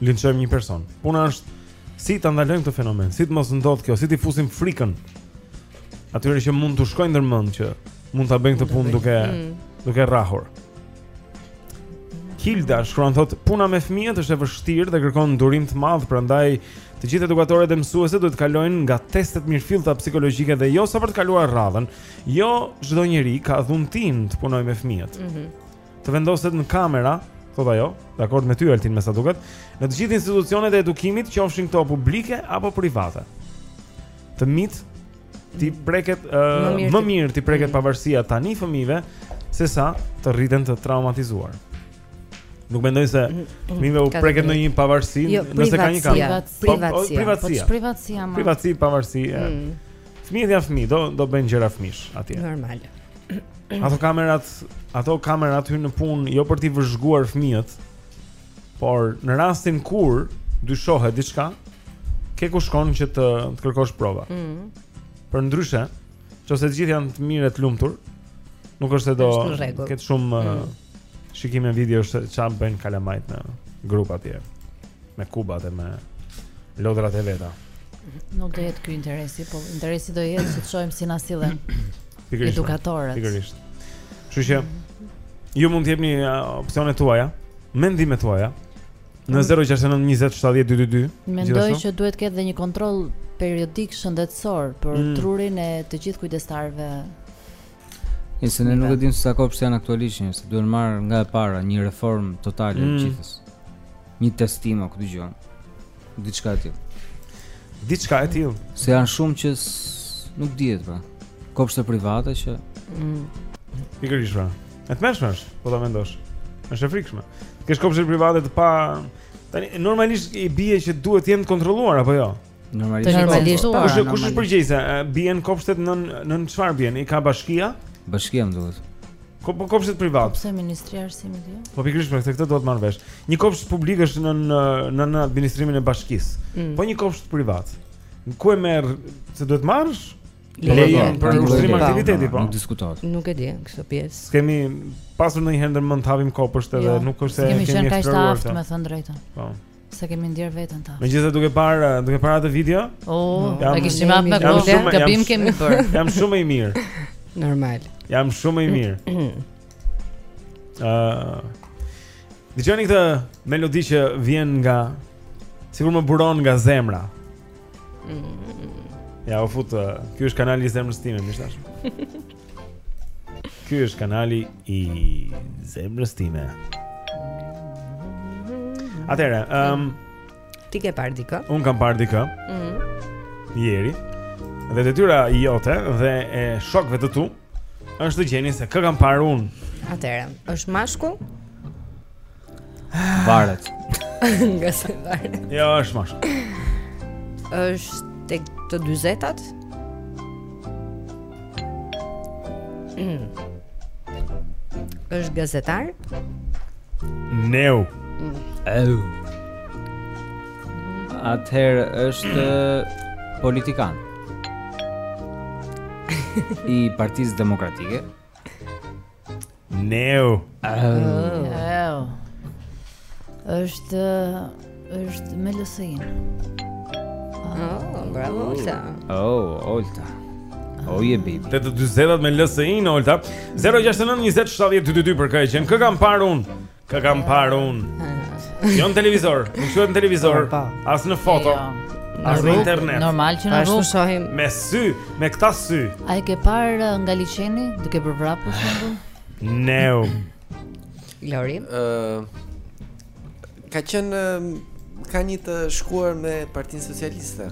linçojmë një person. Puna është si ta ndalojmë këtë fenomen, si të mos ndodhë kjo, si t'u fusim frikën atyre që mund t'u shkojë ndër mend që mund ta bëjnë këtë punë duke mm. duke rrahur. Hilda shkruan thotë puna me fëmijët është e vështirë dhe kërkon durim të madh, prandaj të gjithë edukatorët dhe mësuesit duhet të kalojnë nga teste të mirëfillta psikologjike dhe jo sa për të kaluar radhën. Jo çdo njeri ka dhuntinë të punojë me fëmijët. Mm -hmm. Të vendosen kamera, thotë ajo, dakord me ty Altin me sa duket, në të gjithë institucionet e edukimit, qofshin këto publike apo private. Të mit t'i preket uh, më mirë t'i preket mm. pavarësia tani fëmijëve se sa të rriten të traumatizuar. Nuk mendoj se mm, mm. fëmijëve u preket ndonjë pavarësi, jo, nëse ka një kamë. Po, po, privatësia, privatësia. Po privatësia. Privatësi, pavarësi. Fëmijët janë fëmijë, do do bëjnë gjëra fëmijësh atje. Normal. Ato kamerat, ato kamerat hyjnë në punë jo për të vëzhguar fëmijët, Por në rastin kur dyshohet diçka, ke ku shkon që të, të kërkosh prova. Ëh. Mm. Përndryshe, nëse të gjithë janë të mirë e të lumtur, nuk është se do ketë shumë mm. Uh, shikime videosh çfarë bëjnë kalamajt në grup atje me kubat e me lodrat e veta. Nuk do jetë ky interesi, po interesi do jetë të shohim si na sillen. Pikërisht. Edukatorët. Pikërisht. Kështu që ju mund të jepni uh, opsionet tuaja, mendimet tuaja në 069 20 70 222. Mendoj që duhet të ketë dhe një kontroll periodik shëndetësor për mm. trurin e të gjithë kujdestarëve. Nëse ne nuk e dimë se sa kopshte janë aktualisht, se duhen marrë nga e para një reformë totale e mm. gjithës. Një testim apo këtë gjë. Diçka e tillë. Diçka e tillë. Se janë shumë që nuk dihet pra. Kopshte private që mm. Pikërisht pra. E tmerrshme është, po ta mendosh. Është e frikshme. Kesh kopshte private të pa tani normalisht i bie që duhet të jenë të kontrolluar apo jo? Normalisht. Normalisht. Po kush kush është përgjegjës? Bien kopshtet nën nën çfarë bien? I ka bashkia? Bashkia më duhet. Ko po kopshtet private. Pse ministria e arsimit jo? Po pikërisht për këtë duhet marrë vesh. Një kopsht publik është nën nën administrimin e bashkisë. Mm. Po një kopsht privat. Ku e merr? Se duhet marrësh? Lejën për ushtrim aktiviteti po. Nuk diskutohet. Nuk e di këtë pjesë. Kemi pasur ndonjëherë ndër mend të hapim kopsht edhe nuk është se kemi qenë kaq të aftë me thënë të drejtën. Po. Se kemi ndjerë veten ta. Megjithëse duke parë, duke parë atë video, oh, jam, e kishim atë me kohë, gabim kemi bërë. Jam shumë më i mirë. Normal. Jam shumë i mirë. Ëh. uh, Dëgjoni këtë melodi që vjen nga sikur më buron nga zemra. Mm. Ja, u fut. Uh, ky është kanali i zemrës sime, më thashë. Ky është kanali i zemrës sime. Atëherë, ehm, um, ti ke parë dikë? Unë kam parë dikë. Mhm. Mm Jeri. Dhe detyra jote dhe e shokëve të tu është të gjeni se kë kam parë unë. Atëherë, është mashkull? Varet. Nga se varet. Jo, është mashkull. Është tek 40-tat? Mm. Është gazetar? Neu. Mm. Au. Atëherë është politikan. I Partisë Demokratike. Neu. Neu. Është është me LSI-n. Oh, bravo Olta. Oh, Olta. Oh je baby. Te të dyzetat me LSI-në, Olta. 069 20 70 222 për të gjetur kë kam parë unë. Kë kam parë unë? Jo në televizor, nuk shkoj në televizor, po, po. as në foto. Jo, as në internet. Normal që në rrugë shohim. Me sy, me këta sy. A e ke parë uh, nga liqeni duke bërë vrap për shembull? Neu. Lori. Ë uh, ka qenë uh, ka një të shkuar me Partinë Socialiste.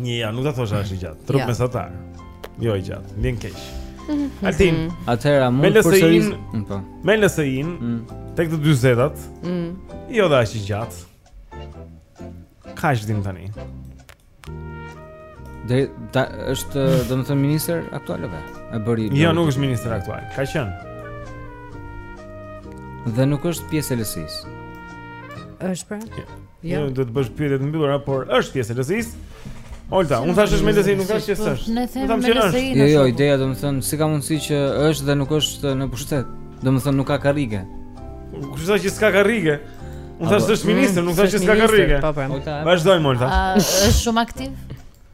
Një ja, nuk ta thosha është i gjatë. Trup mesatar. Jo i gjatë. Vjen keq. Altin, mhm. atëherë mund të përsëris. Mm, po. Me LSI-n mm. tek të dyzetat. Mm. Jo dhe aq i gjatë. Kaq dimë tani? Dhe ta, është, domethënë minister aktual apo? E bëri. Jo, nuk është minister aktual. Ka qenë. Dhe nuk është pjesë e LSI-s. Është pra? Jo, jo duhet të bësh pyetje të mbyllura, por është pjesë e LSI-s. Olta, unë thashë është me LSI, nuk është pjesë është. Ne them me LSI. Jo, jo, ideja domethënë si ka mundësi që është dhe nuk është në pushtet. Domethënë nuk ka karrige. Kush thotë që s'ka karrige? Unë thashë s'është ministër, nuk thashë mm, s'ka karrige. Po, po. Vazhdojmë Olta. Është shumë aktiv.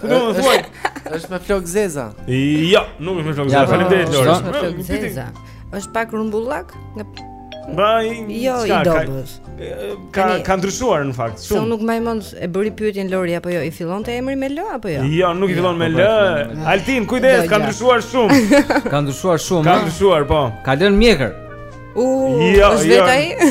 Ç'do të thuash? Është me flok zeza. Jo, nuk është me flok zeza. Faleminderit Lori. Është me flok zeza. Është pak rumbullak nga Vaj, jo i dobët. Ka ka ndryshuar në fakt. Shumë. Se nuk mbaj mend e bëri pyetjen Lori apo jo, i fillonte emri me L apo jo? Jo, nuk i fillon me L. Altin, kujdes, ka ndryshuar shumë. Ka ndryshuar shumë. Ka ndryshuar, po. Ka lënë mjekër. U, jo, është jo. vetë ai.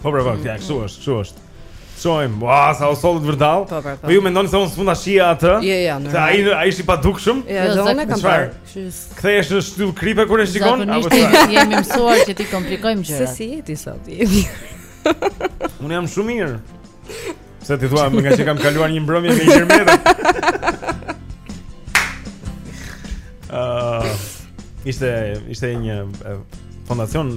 Po pra, po, ja, kështu është, kështu është. Shojmë, ua, sa u sollët vërdall. Po, pra, po. po ju mendoni se unë s'mund ta shija atë? Jo, jo, normal. Se ai ai ishte i padukshëm. Jo, jo unë kam parë. Kthehesh në shtyll kripe kur e shikon? Apo çfarë? Jemi mësuar që t'i komplikojmë gjërat. Se si je ti sot? Unë jam shumë mirë. Se ti thua, më ngaqë kam kaluar një mbrëmje me Gjermetin. Ëh, uh, ishte ishte një fondacion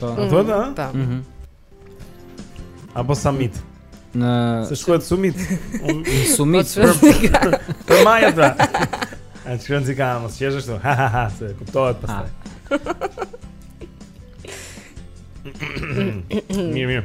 Po. A thotë, a? Po. Mhm. Apo samit. Se shkruhet summit. Unë summit. Për majat pra. A të shkruan si ka, mos qesh ashtu. Ha ha ha, se kuptohet pastaj. Mirë, mirë.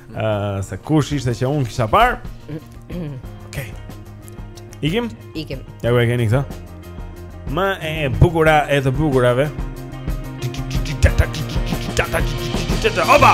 uh, se kush ishte që unë kisha parë. Okej. Okay. Ikim? Ikim. Ja ku e keni këtë? Më e bukura e të bukurave. Oba!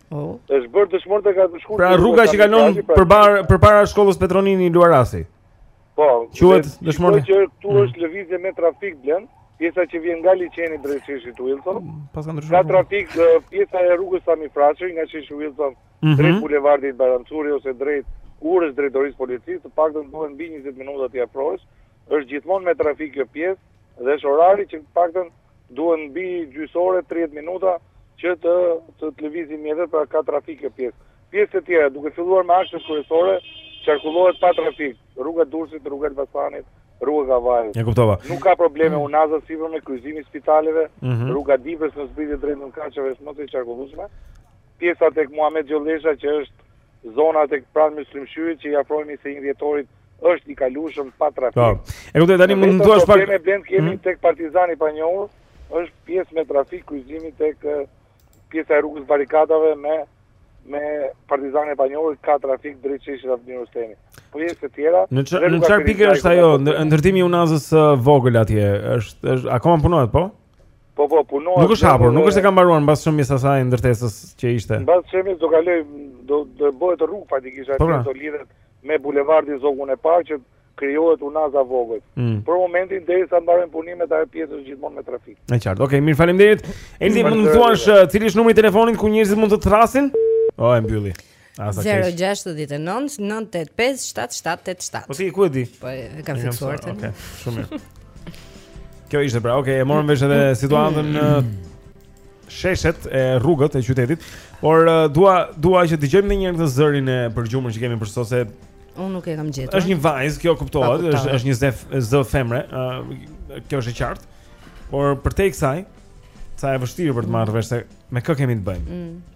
Oh. Është bërë Dëshmorët e 4 Shkurtit. Pra rruga që kalon pra- përpara përpara shkollës Petro Nini Luarasi. Po. Quhet Dëshmorët. Po që këtu mm. është lëvizje me trafik, Blend, pjesa që vjen nga liqeni drejt Sheshit Wilson. Mm, pas kanë ndryshuar. Ka trafik pjesa e rrugës Sami Frashëri nga Sheshi Wilson mhm. drejt bulevardit Bajram Curri ose drejt urës së drejtorisë së policisë, të paktën duhen mbi 20 minuta të afrohesh Është gjithmonë me trafik kjo pjesë dhe është orari që të paktën duhen mbi gjysmë ore, tridhjetë minuta që të të lëvizin mjetet, pra ka trafik kjo pjesë. Pjesë të tjera, duke filluar me akset kryesore, qarkullohet pa trafik, rruga e Durrësit, rruga e Elbasanit, rruga e Kavajës. Ja kuptova. Nuk ka probleme mm. unaza sipër me kryqëzimin e spitaleve, mm -hmm. rruga e Dibrës në zbritje drejt në Kaçave është më e qarkullueshme. Pjesa tek Muhamet Gjollesha që është zona tek pranë Myslym Shyrit që i afrohemi njëzetenjë dhjetorit është i kalueshëm pa trafik. Po. E kuptoj tani mund të thuash pak. Ne, Blend, kemi hmm? tek Partizani i Panjohur, është pjesë me trafik kryqëzimi tek pjesa e rrugës së Barrikadave me me Partizanin e Panjohur ka trafik drejt sheshit Avni Rustemi. Pjesë të tjera. Në në çfarë pike është ajo ndërtimi i unazës së vogël atje? Është është akoma punohet, po? Po po, punohet. Nuk është hapur, nuk është, se ka mbaruar mbas shembjes së asaj ndërtesës që ishte. Mbas shembjes do kalojë do të bëhet rrugë faktikisht aty po, pra. do lidhet me bulevardin Zogu i Parë që krijohet unaza e vogël. Mm. Për momentin derisa të mbarojnë punimet ajo pjesë është gjithmonë me trafik. E qartë. Okej, okay, mirë, faleminderit. Eldi mund të më thuash uh, cili është numri i telefonit ku njerëzit mund të thrasin? O, oh, e mbylli. 069 985 7787. Po ti ku e di? Po e kam fiksuar ti. Okej, shumë mirë. Kjo ishte pra. Okej, okay, e morëm vesh edhe situatën uh, sheshet e rrugët e qytetit, por uh, dua dua që të dëgjojmë edhe një herë këtë zërin e përgjumur që kemi për sot se unë nuk e kam gjetur. Është një vajzë, kjo kuptohet, është është një zë zë femre, uh, kjo është e qartë. Por përtej kësaj, sa e vështirë për të marrë vesh se me kë kemi të bëjmë. Mm.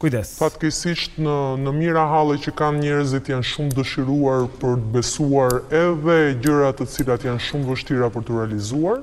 Kujdes. Fatkeqësisht në në mijëra halle që kanë njerëzit janë shumë të dëshiruar për të besuar edhe gjëra të cilat janë shumë të vështira për t'u realizuar.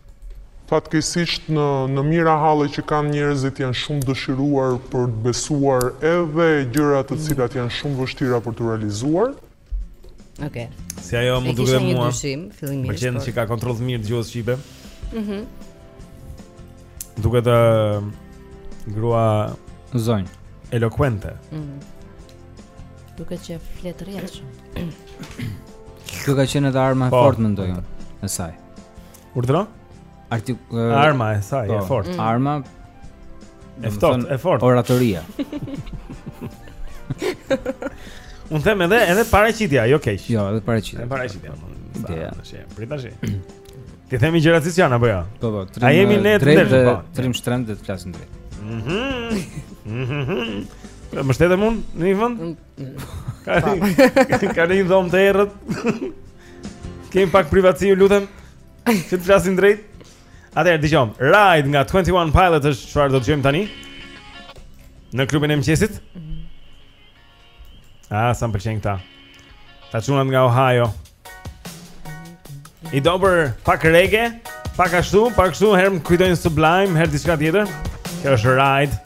Fatkeqësisht në në mijëra halle që kanë njerëzit janë shumë të dëshiruar për të besuar edhe gjëra të cilat janë shumë të vështira për t'u realizuar. Okej. Si ajo më duket mua. Më pëlqen fillimisht. Meqë ka kontroll të mirë të gjuhës shqipe. Mhm. Mm Duket ë uh, grua zonjë. Elokuente. Mhm. Mm Duket që flet rrjedhshëm. Kjo ka qenë edhe arma e po, fortë mendoj unë. E saj. Urdhëro? Arti uh, arma e saj, po, e fortë. Mm. Arma e fortë, e fortë. Oratoria. Unë them edhe edhe paraqitja, jo keq. Jo, edhe paraqitja. Edhe paraqitja. Ideja. Tashi, prit tashi. T'i themi gjërat si janë apo jo? Po po, të rrimë. A jemi ne të drejtë? Po. Të rrimë shtrembër dhe të flasim drejt. Mhm. Mhm. Mbështetem unë në një vend? Mm, mm. Ka një dhomë të errët. Kemi pak privatësi, ju lutem. Që të flasim drejt. Atëherë dëgjojmë. Ride nga 21 Pilots është çfarë do të dëgjojmë tani në klubin e mëngjesit. Mhm. Ah, sa më pëlqejnë këta. Këta çunat nga Ohio. I bën pak reggae, pak ashtu, pak ashtu, herë më kujtojnë Sublime, herë diçka tjetër. Kjo është Ride.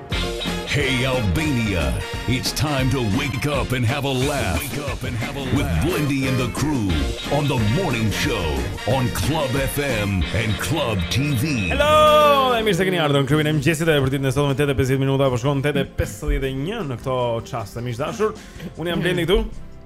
Hey Albania, it's time to wake up and have a laugh. Wake up and have a laugh with Blendi and the crew on the morning show on Club FM and Club TV. Hello, I'm Mr. Geniardo. I'm Kevin. I'm Jesse. Today we're doing this on the 8:50 minuta, po shkon 8:51 në këto çaste. Mish dashur, unë jam Blendi këtu.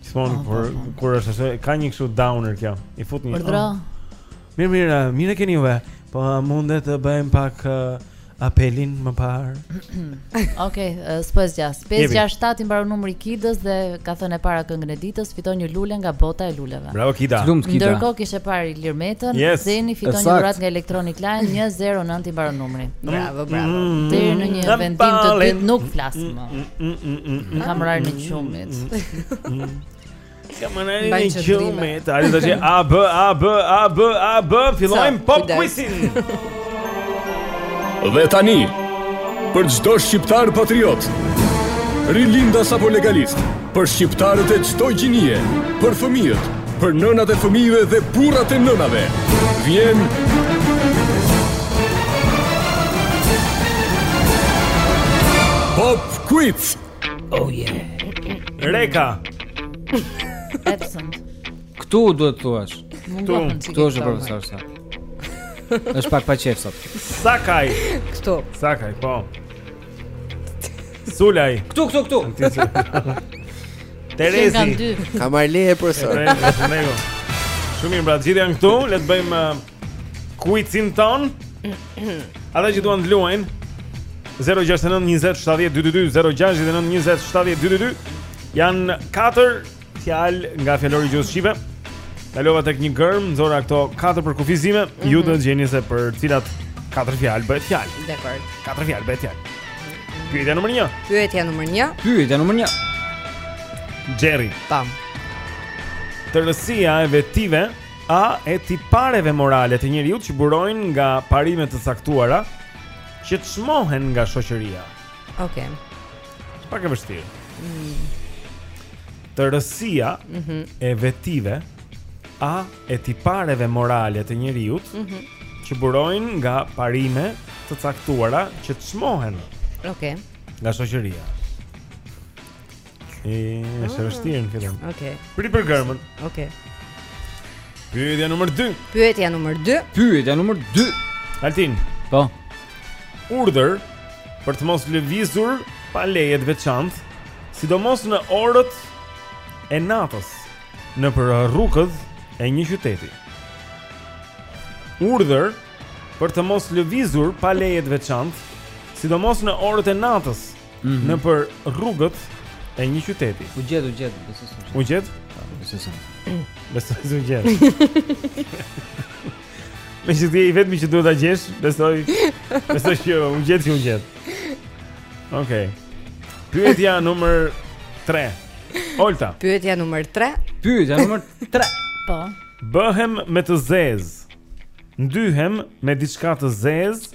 Gjithmonë oh, kur po, po. kur është se ka një kështu downer kjo. I fut një. Urdhëro. Oh. Mirë, mirë, mirë keni juve. Po mundet të bëjmë pak uh, apelin më parë. Okej, okay, uh, s'po e zgjas. 567 i mbaron numri Kidës dhe ka thënë e para këngën e ditës, fiton një lule nga bota e luleve. Bravo Kida. Lumtë Kida. Ndërkohë kishte parë Ilir Metën, yes. Zeni fiton një dhuratë nga Electronic Line 109 i mbaron numri. Bravo, bravo. Mm, mm, mm, Deri në një vendim të dytë nuk flas më. Nuk kam rënë në gjumë. Kam rënë në gjumë me të arit dhe që A, B, A, B, A, B, A, B Fillojmë pop quizin Dhe tani Për çdo shqiptar patriot Rilindas apo legalist Për shqiptarët e çdo gjinie Për fëmijët Për nënat e fëmijëve dhe burrat e nënave Vjen Pop Quiz Pop Quiz Oh yeah. Reka. Prezent. Ktu duhet të thuash. Ktu, ktu është profesor, ça. Është pak pa qejf sot. Sakaj. Ktu. Sakaj, po. Sulaj. Ktu, ktu, ktu. Terezi. Ka marrë leje për sot. Shumë mirë, pra gjithë janë këtu. Le të bëjmë uh, Kuicin tonë Ata që duan të luajnë 069-207022-069-207022 Janë 4 fjalë nga fjalori i gjuhës Shqipe Ndalova tek një gërmë, nxora këto 4 përkufizime mm -hmm. Ju do të gjeni se për cilat 4 fjalë bëhet fjalë Dakord 4 fjalë bëhet fjalë Pyetja numër një Pyetja numër një Pyetja numër një Xheri Tam Tërësia e vetive A e tipareve morale të njeriut që burojnë nga parime të caktuara që çmohen nga shoqëria. Okej. Okay. Pak e vështirë. Mm. Tërësia mm -hmm. e vetive a e tipareve morale të njeriut mm -hmm. që burojnë nga parime të caktuara që çmohen. Okej. Okay. Nga shoqëria. E, e vështirë në fillim Ok Prit për gërmën Ok Pyetja numër 2 Pyetja numër 2 Pyetja numër 2 Altin Po Urdhër Për të mos lëvizur Pa leje të veçantë, Sidomos në orët E natës Nëpër rrugët E një qyteti Urdhër Për të mos lëvizur Pa leje të veçantë, Sidomos në orët e natës mm -hmm. nëpër rrugët e një qyteti. U gjet, u gjet, besoj se. U gjet? Po, besoj se. Besoj se u gjet. Meqë ti je i vetëmi që duhet ta gjesh, besoj, besoj që jo, u gjet që u gjet. Okej. Okay. Pyetja numër 3. Olta. Pyetja numër 3. Pyetja numër 3. Po. Bëhem me të zezë. Ndyhem me diçka të zezë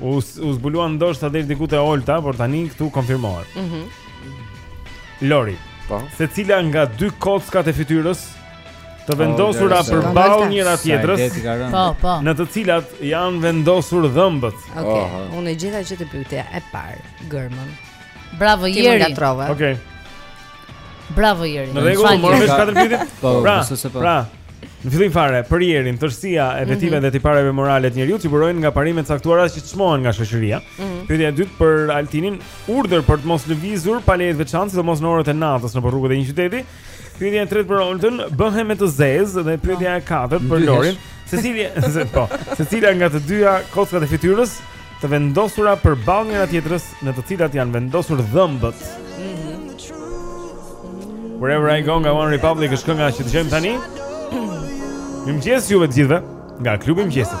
U u zbulua ndoshta deri diku te Olta, por tani këtu konfirmohet. Mhm. Mm Lori. Po. Secila nga dy kockat e fytyrës të vendosura oh, përballë njëra tjetrës. Po, po. Në të cilat janë vendosur dhëmbët. Okej. Okay. Oh, oh. Unë e gjeta që te pyetja e parë, gërmën. Bravo Xheri. Okej. Okay. Bravo Xheri. Në rregull, morëm vesh katër pyetje. Po, pra, po. pra. Në fillim fare, për Xherin, tërësia e mhm. vetive mm -hmm. dhe tipareve morale të njeriut që burojnë nga parime të caktuara që çmohen nga shoqëria. Mm -hmm. Pyetja e dytë për Altinin, urdhër për të mos lëvizur pa leje të veçantë, sidomos në orët e natës nëpër rrugët e një qyteti. Pyetja e tretë për Oltën, bëhem me të zezë dhe pyetja e katërt për Lorin, secila, se po, secila nga të dyja kockat e fytyrës. të vendosura për ballë njëra tjetrës në të cilat janë vendosur dhëmbët. Mhm. Wherever I go, nga One Republic është kënga që dëgjojmë tani. Mirëmëngjes juve të gjithëve nga klubi i mëngjesit.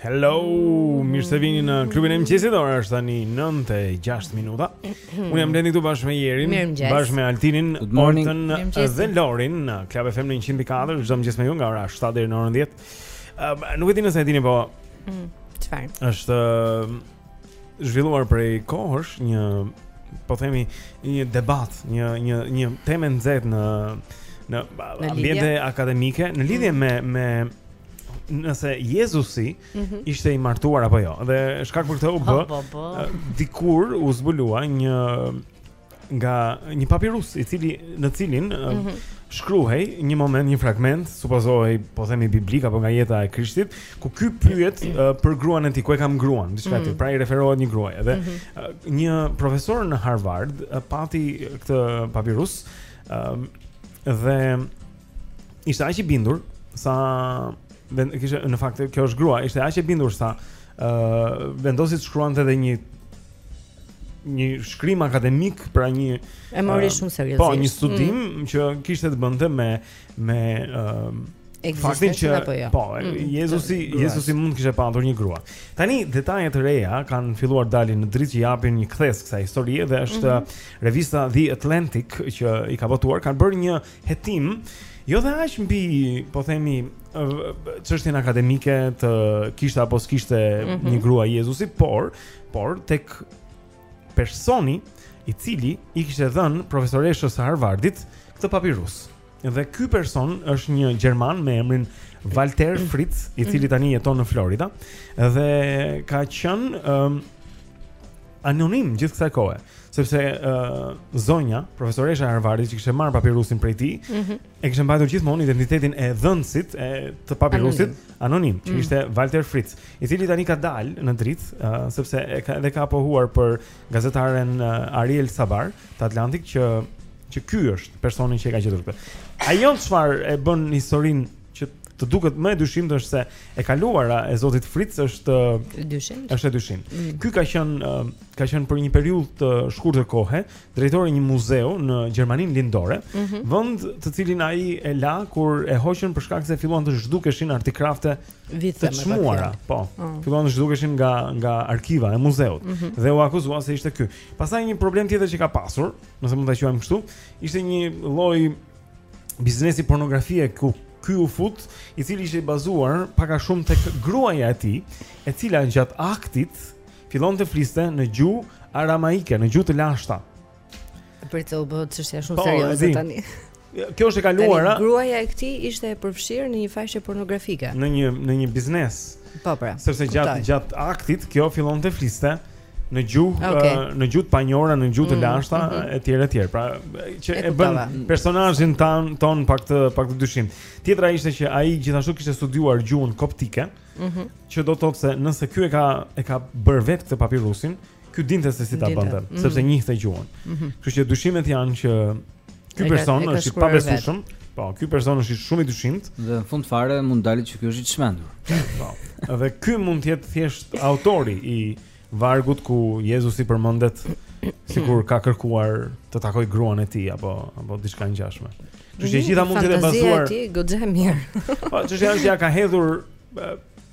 Hello, mirë se vini në klubin e mëngjesit. Ora është tani 9:06 minuta. Unë jam Blendi këtu bashkë me Jerin, bashkë me Altinin, Mortën dhe Lorin në Club FM 104, çdo mëngjes me ju nga ora 7 deri në orën 10. Ëm, ehm, nuk e di nëse e dini po. Mm, çfarë? Është zhvilluar prej kohësh një po themi një debat, një një një temë e nxehtë në në ambiente akademike në lidhje mm. me me nëse Jezusi mm -hmm. ishte i martuar apo jo. Dhe shkak për këtë u bë dikur u zbulua një nga një papirus i cili në cilin mm -hmm. shkruhej një moment, një fragment, supozohej, po themi biblik apo nga jeta e Krishtit, ku ky pyet uh, për gruan e tij, ku e kam gruan, diçka mm -hmm. pra i referohet një gruaje. Dhe mm -hmm. uh, një profesor në Harvard uh, pati këtë papirus, ëm uh, dhe ishte aq i bindur sa vend, ishte në fakt kjo është grua, ishte aq e bindur sa ë uh, vendosi të shkruante edhe një një shkrim akademik për pra një e mori uh, shumë seriozisht. Po, një studim mm. që kishte të bënte me me ë uh, Faktin që apo jo. Po, mm. Jezusi, mm. Jezusi mund të kishte patur një grua. Tani detaje të reja kanë filluar dalin në dritë që japin një kthesë kësaj historie dhe është mm -hmm. revista The Atlantic që i ka botuar, kanë bërë një hetim, jo dhe aq mbi, po themi, çështjen akademike të kishte apo s'kishte mm -hmm. një grua Jezusi, por por tek personi i cili i kishte dhënë profesoreshës së Harvardit këtë papirus. Dhe ky person është një gjerman me emrin Walter Fritz, i cili mhm. tani jeton në Florida dhe ka qenë um, anonim gjithë kësaj kohe, sepse uh, zonja, profesoresha e Harvardit që kishte marrë papirusin prej tij, mm -hmm. e kishte mbajtur gjithmonë identitetin e dhënësit të papirusit anonim, anonim që mm -hmm. ishte Walter Fritz, i cili tani ka dalë në dritë, uh, sepse e ka dhe ka pohuar për gazetaren uh, Ariel Sabar të Atlantik që që ky është personi që e ka gjetur këtë. Ajo çfarë e bën historinë që të duket më e dyshimtë është se e kaluara e zotit Fritz është e dyshimtë. Është e dyshimtë. Mm. Ky ka qenë ka qenë për një periudhë të shkurtër kohe drejtori i një muzeu në Gjermaninë Lindore, mm -hmm. vend të cilin ai e la kur e hoqën për shkak se filluan të zhdukeshin artefakte të çmuara. Po. Mm. Filluan të zhdukeshin nga nga arkiva e muzeut mm -hmm. dhe u akuzua se ishte ky. Pastaj një problem tjetër që ka pasur, nëse mund ta quajmë kështu, ishte një lloj biznesi pornografie ku ky u fut, i cili ishte bazuar pak a shumë tek gruaja e tij, e cila gjatë aktit fillonte fliste në gjuhë aramaike, në gjuhë të lashta. Po të bëhet çështja shumë po, serioze tani. Kjo është e kaluara. Tani gruaja e këtij ishte e përfshirë në një faqe pornografike. Në një në një biznes. Po pra. Sepse gjatë gjatë aktit kjo fillonte fliste në gjuhë ah, okay. në gjuhë të panjohura, në gjuhë të mm, lashta mm -hmm. etj etj. Pra që e, e bën personazhin ton tonë pak të pak të dyshimtë. Tjetra ishte që ai gjithashtu kishte studiuar gjuhën koptike, mm -hmm. që do të thotë se nëse ky e ka e ka bërë vetë këtë papirusin, ky dinte se si ta bënte, mm -hmm. sepse njihte gjuhën. Mm -hmm. Kështu që dyshimet janë që Ky person është i pabesueshëm. Po, ky person është shumë i dyshimtë. Dhe në fund fare mund të dalë që ky është i çmendur. Po. Dhe ky mund të jetë thjesht autori i vargut ku Jezusi përmendet sikur ka kërkuar të takojë gruan e tij apo apo diçka të ngjashme. Kështu që gjitha mund të jetë bazuar. Ti goxha mirë. Po, çështja është ia ka hedhur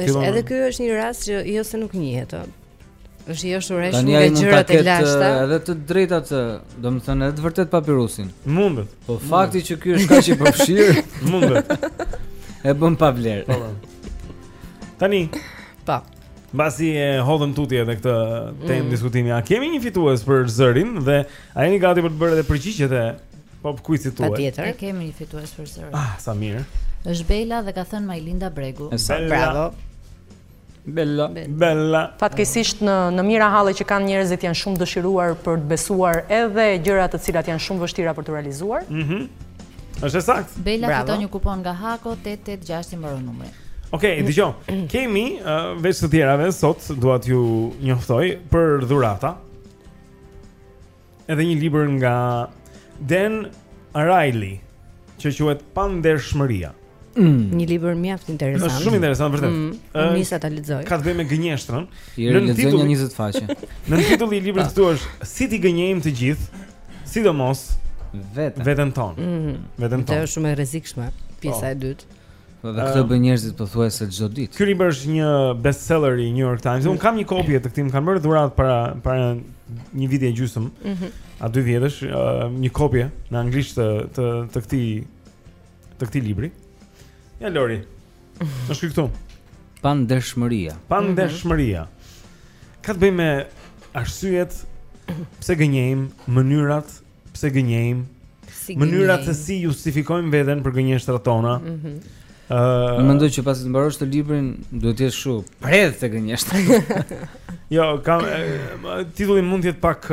Është edhe ky është një rast që jo se nuk njihet, ëh. Është i jashtë rresh nga gjërat e lashta. Edhe të drejta të, domethënë edhe të vërtetë papirusin. Mundet. Po fakti që ky është kaq i përfshirë, mundet. E bën pa vlerë. Po, po. Tani. Po. Mbasi e hodhëm tutje edhe këtë temë mm. diskutimi. A kemi një fitues për zërin dhe a jeni gati për të bërë edhe përgjigjet e Pop quizit tuaj. Patjetër. E kemi një fitues për zërin. Ah, sa mirë. Është Bela dhe ka thënë Majlinda Bregu. Bravo. Bella. Bella. Fatkeqësisht në në mijëra halle që kanë njerëzit janë shumë të dëshiruar për të besuar edhe gjëra të cilat janë shumë të vështira për t'u realizuar. Mhm. Mm Është e saktë. Bella fiton një kupon nga Hako 886 i mbaron numri. Okej, okay, dëgjoj. Kemi uh, veç të tjerave sot dua t'ju njoftoj për dhurata. edhe një libër nga Dan Ariely, që quhet Pandershmëria. Mm. Një libër mjaft interesant. Është shumë interesant vërtet. Mm. Uh, Nisa ta lexoj. Ka të bëjë me gënjeshtrën. Nëntitull një 20 faqe. Nëntitulli i librit këtu është Si t'i gënjejmë të gjithë, sidomos veten. Veten tonë. Mm. Veten tonë. Është shumë e rrezikshme pjesa po. e dytë. Po dhe këtë bëjnë njerëzit pothuajse çdo ditë. Ky libër është një bestseller i New York Times. Un kam një kopje të këtij, më kanë bërë dhuratë para para një viti e gjysmë. Ëh. Mm -hmm. A dy vjetësh, uh, një kopje në anglisht të të të këtij të këtij libri. Ja Lori. Është ky këtu. Pandershmëria. Pandershmëria. Mm -hmm. Ka të bëjë me arsyet pse gënjejmë, mënyrat Pse gënjejmë? Si Mënyrat se si justifikojmë veten për gënjeshtrat tona. Mhm. Mm Uh, Unë mendoj që pasi të mbarosh të librin, duhet të jesh shumë pret të gënjesh. jo, kam titulli mund të jetë pak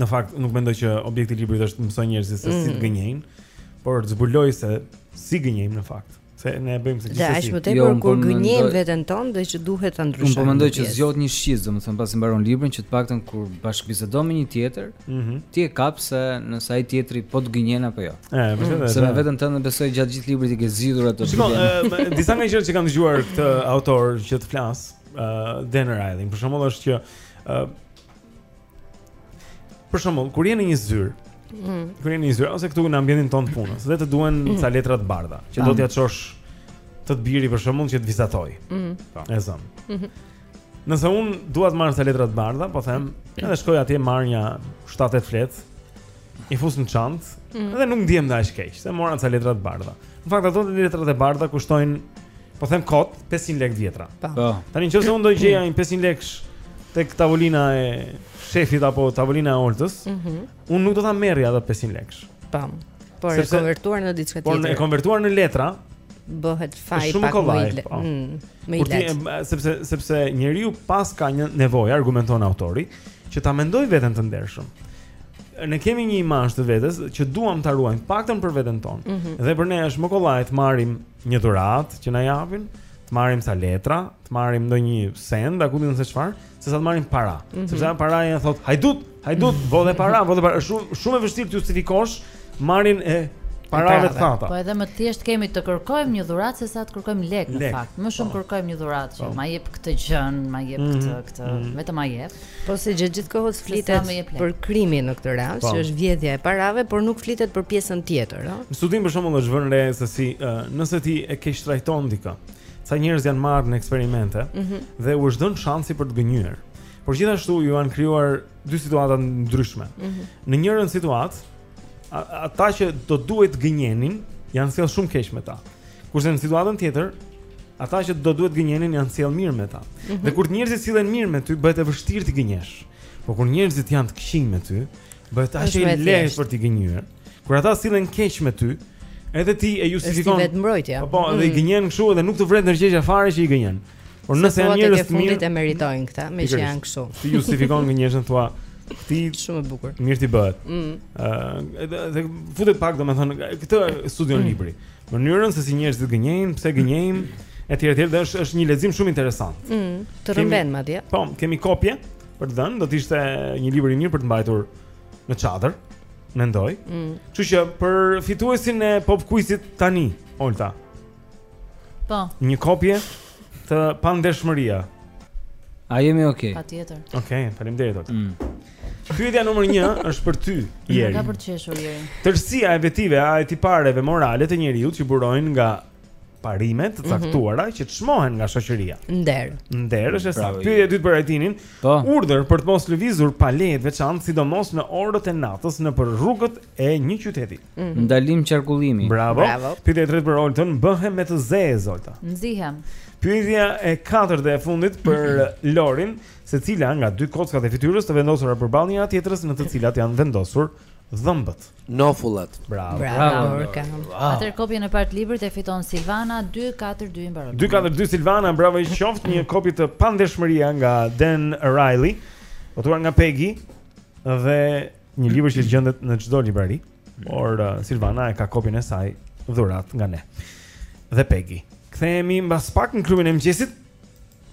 në fakt nuk mendoj që objekti i librit është të mësoj njerëzit se mm. si të mm. gënjejnë, por të zbuloj se si gënjejmë në fakt. Se ne e bëjmë se gjithsesi. Dhe aq më tepër jo, kur po gënjejmë veten tonë dhe që duhet ta ndryshojmë. Unë po mendoj që zgjohet një shqisë, domethënë pasi mbaron librin që të paktën kur bashkëbisedon me një tjetër, mm -hmm. ti e kap se nëse ai tjetri po të gënjen apo jo. Ëh, mm -hmm. se me veten tënde besoj gjatë gjithë librit i ke zgjidhur ato. Shikon, disa nga gjërat që kam dëgjuar këtë autor që të flas, uh, Dan Ariely, për shembull është që uh, Për shembull, kur je në një zyrë, mm. kur je në një zyrë ose këtu në ambientin tonë të punës, dhe të duhen mm. ca letra të bardha, që do mm. t'ia çosh të të biri për shembull që të vizatoj. Mm. Po. E zëm. Mhm. Nëse un dua të marr ca letra të bardha, po them, edhe shkoj atje marr nja 7-8 fletë, i fus në çantë mm. dhe nuk ndihem dhe aq keq, se mora ca letra të bardha. Në fakt ato letrat e bardha kushtojnë po them kot 500 lekë vjetra. Po. po. Tani nëse unë do të gjeja një 500 lekë tek tavolina e shefit apo tavolina e Oltës, mm -hmm. unë nuk do ta merrja atë 500 lekësh. Tamam. Po. Por e konvertuar në diçka tjetër. Por e konvertuar në letra bëhet faj shumë pak më i po. mm, më i lehtë. Sepse sepse njeriu paska një nevojë, argumenton autori, që ta mendoj veten të ndershëm. ne kemi një imazh të vetes që duam ta ruajmë paktën për veten tonë. Mm -hmm. Dhe për ne është më kollaj të marrim një dhuratë që na japin, të marrim ca letra, të marrim ndonjë send, a ku di un se çfarë, se sa të marrim para. Mm -hmm. Sepse para janë thot, hajdut, hajdut, mm -hmm. vodhe para, vodhe para, shumë shumë e vështirë të justifikosh marrjen e parave të thata. Po edhe më thjesht kemi të kërkojmë një dhuratë se sa të kërkojmë lek në fakt. Më shumë po. kërkojmë një dhuratë që po. ma jep këtë gjën, ma jep mhm. këtë, këtë, mhm. vetëm ma jep. Po se gjatë gjithë kohës flitet për krimin në këtë rast, po. që është vjedhja e parave, por nuk flitet për pjesën tjetër, ëh. Në studim për shembull është vënë re se si uh, nëse ti e keqtrajton dikë, ca njerëz janë marrë në eksperimente mm -hmm. dhe u është dhënë shansi për të gënjyer. Por gjithashtu ju janë krijuar dy situata ndryshme. Mm -hmm. Në njërën situatë ata që do duhet të gënjenin janë sjell shumë keq me ta. Kurse në situatën tjetër, ata që do duhet të gënjenin janë sjell mirë me ta. Mm -hmm. Dhe kur njerëzit sillen mirë me ty, bëhet e vështirë t'i gënjesh. Por kur njerëzit janë të këqij me ty, bëhet aq e lehtë për t'i gënjyer. Kur ata sillen keq me ty, edhe ti e justifikon. Është vetëmbrojtja. Po, po, edhe mm. i gënjen kështu edhe nuk të vret ndërgjegja fare që i gënjen. Por nëse janë njerëz të mirë, e meritojnë këtë, me që janë kështu. Ti justifikon gënjeshtrën thua ti shumë e bukur. Mirë t'i bëhet. Ëh, mm. uh, dhe futet pak domethënë këtë studion mm. libri. Mënyrën se si njerëzit gënjejnë, pse gënjejnë, etj etj, dhe është është një lexim shumë interesant. Ëh, mm, të rëmben madje. Po, kemi kopje për të dhënë, do të ishte një libër i mirë për të mbajtur në çadër, mendoj. Mm. Kështu që për fituesin e Pop Quizit tani, Olta. Po. Një kopje të Pandershmëria. A jemi okay? Patjetër. Okay, faleminderit Olta. Mm. Pyetja numër 1 është për ty, Jeri. Nga për të qeshur Jeri. Tërësia e vetive a e tipareve morale të njeriut që burojnë nga parime të mhm. caktuara mm -hmm. që çmohen nga shoqëria. Nder. Nder është pra. Pyetja e dytë për Altinin. Po. Urdhër për të mos lëvizur pa leje të veçantë, sidomos në orët e natës nëpër rrugët e një qyteti. Mhm. Ndalim qarkullimi. Bravo. Bravo. Pyetja e tretë për Oltën, bëhem me të zezë Olta. Nxihem. Pyetja e katërt dhe e fundit për Lorin, secila nga dy kockat e fytyrës të vendosura përballë njëra tjetrës në të cilat janë vendosur dhëmbët. Nofullat. Bravo. Bravo, Urka. Atëherë kopjen e parë të librit e fiton Silvana 242 i mbaron. 242 Silvana, bravo i qoftë, një kopje të Pandershmëria nga Dan Ariely, botuar nga Pegi dhe Një libër që gjendet në çdo librari, por uh, Silvana e ka kopjen e saj dhuratë nga ne. Dhe Pegi. Kthehemi mbas pak në klubin e mëngjesit.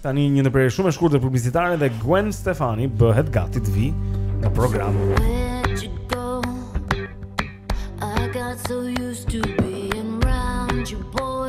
Tani një ndërprerje shumë e shkurtër publicitare dhe Gwen Stefani bëhet gati të vijë në program. So used to being around you, boy.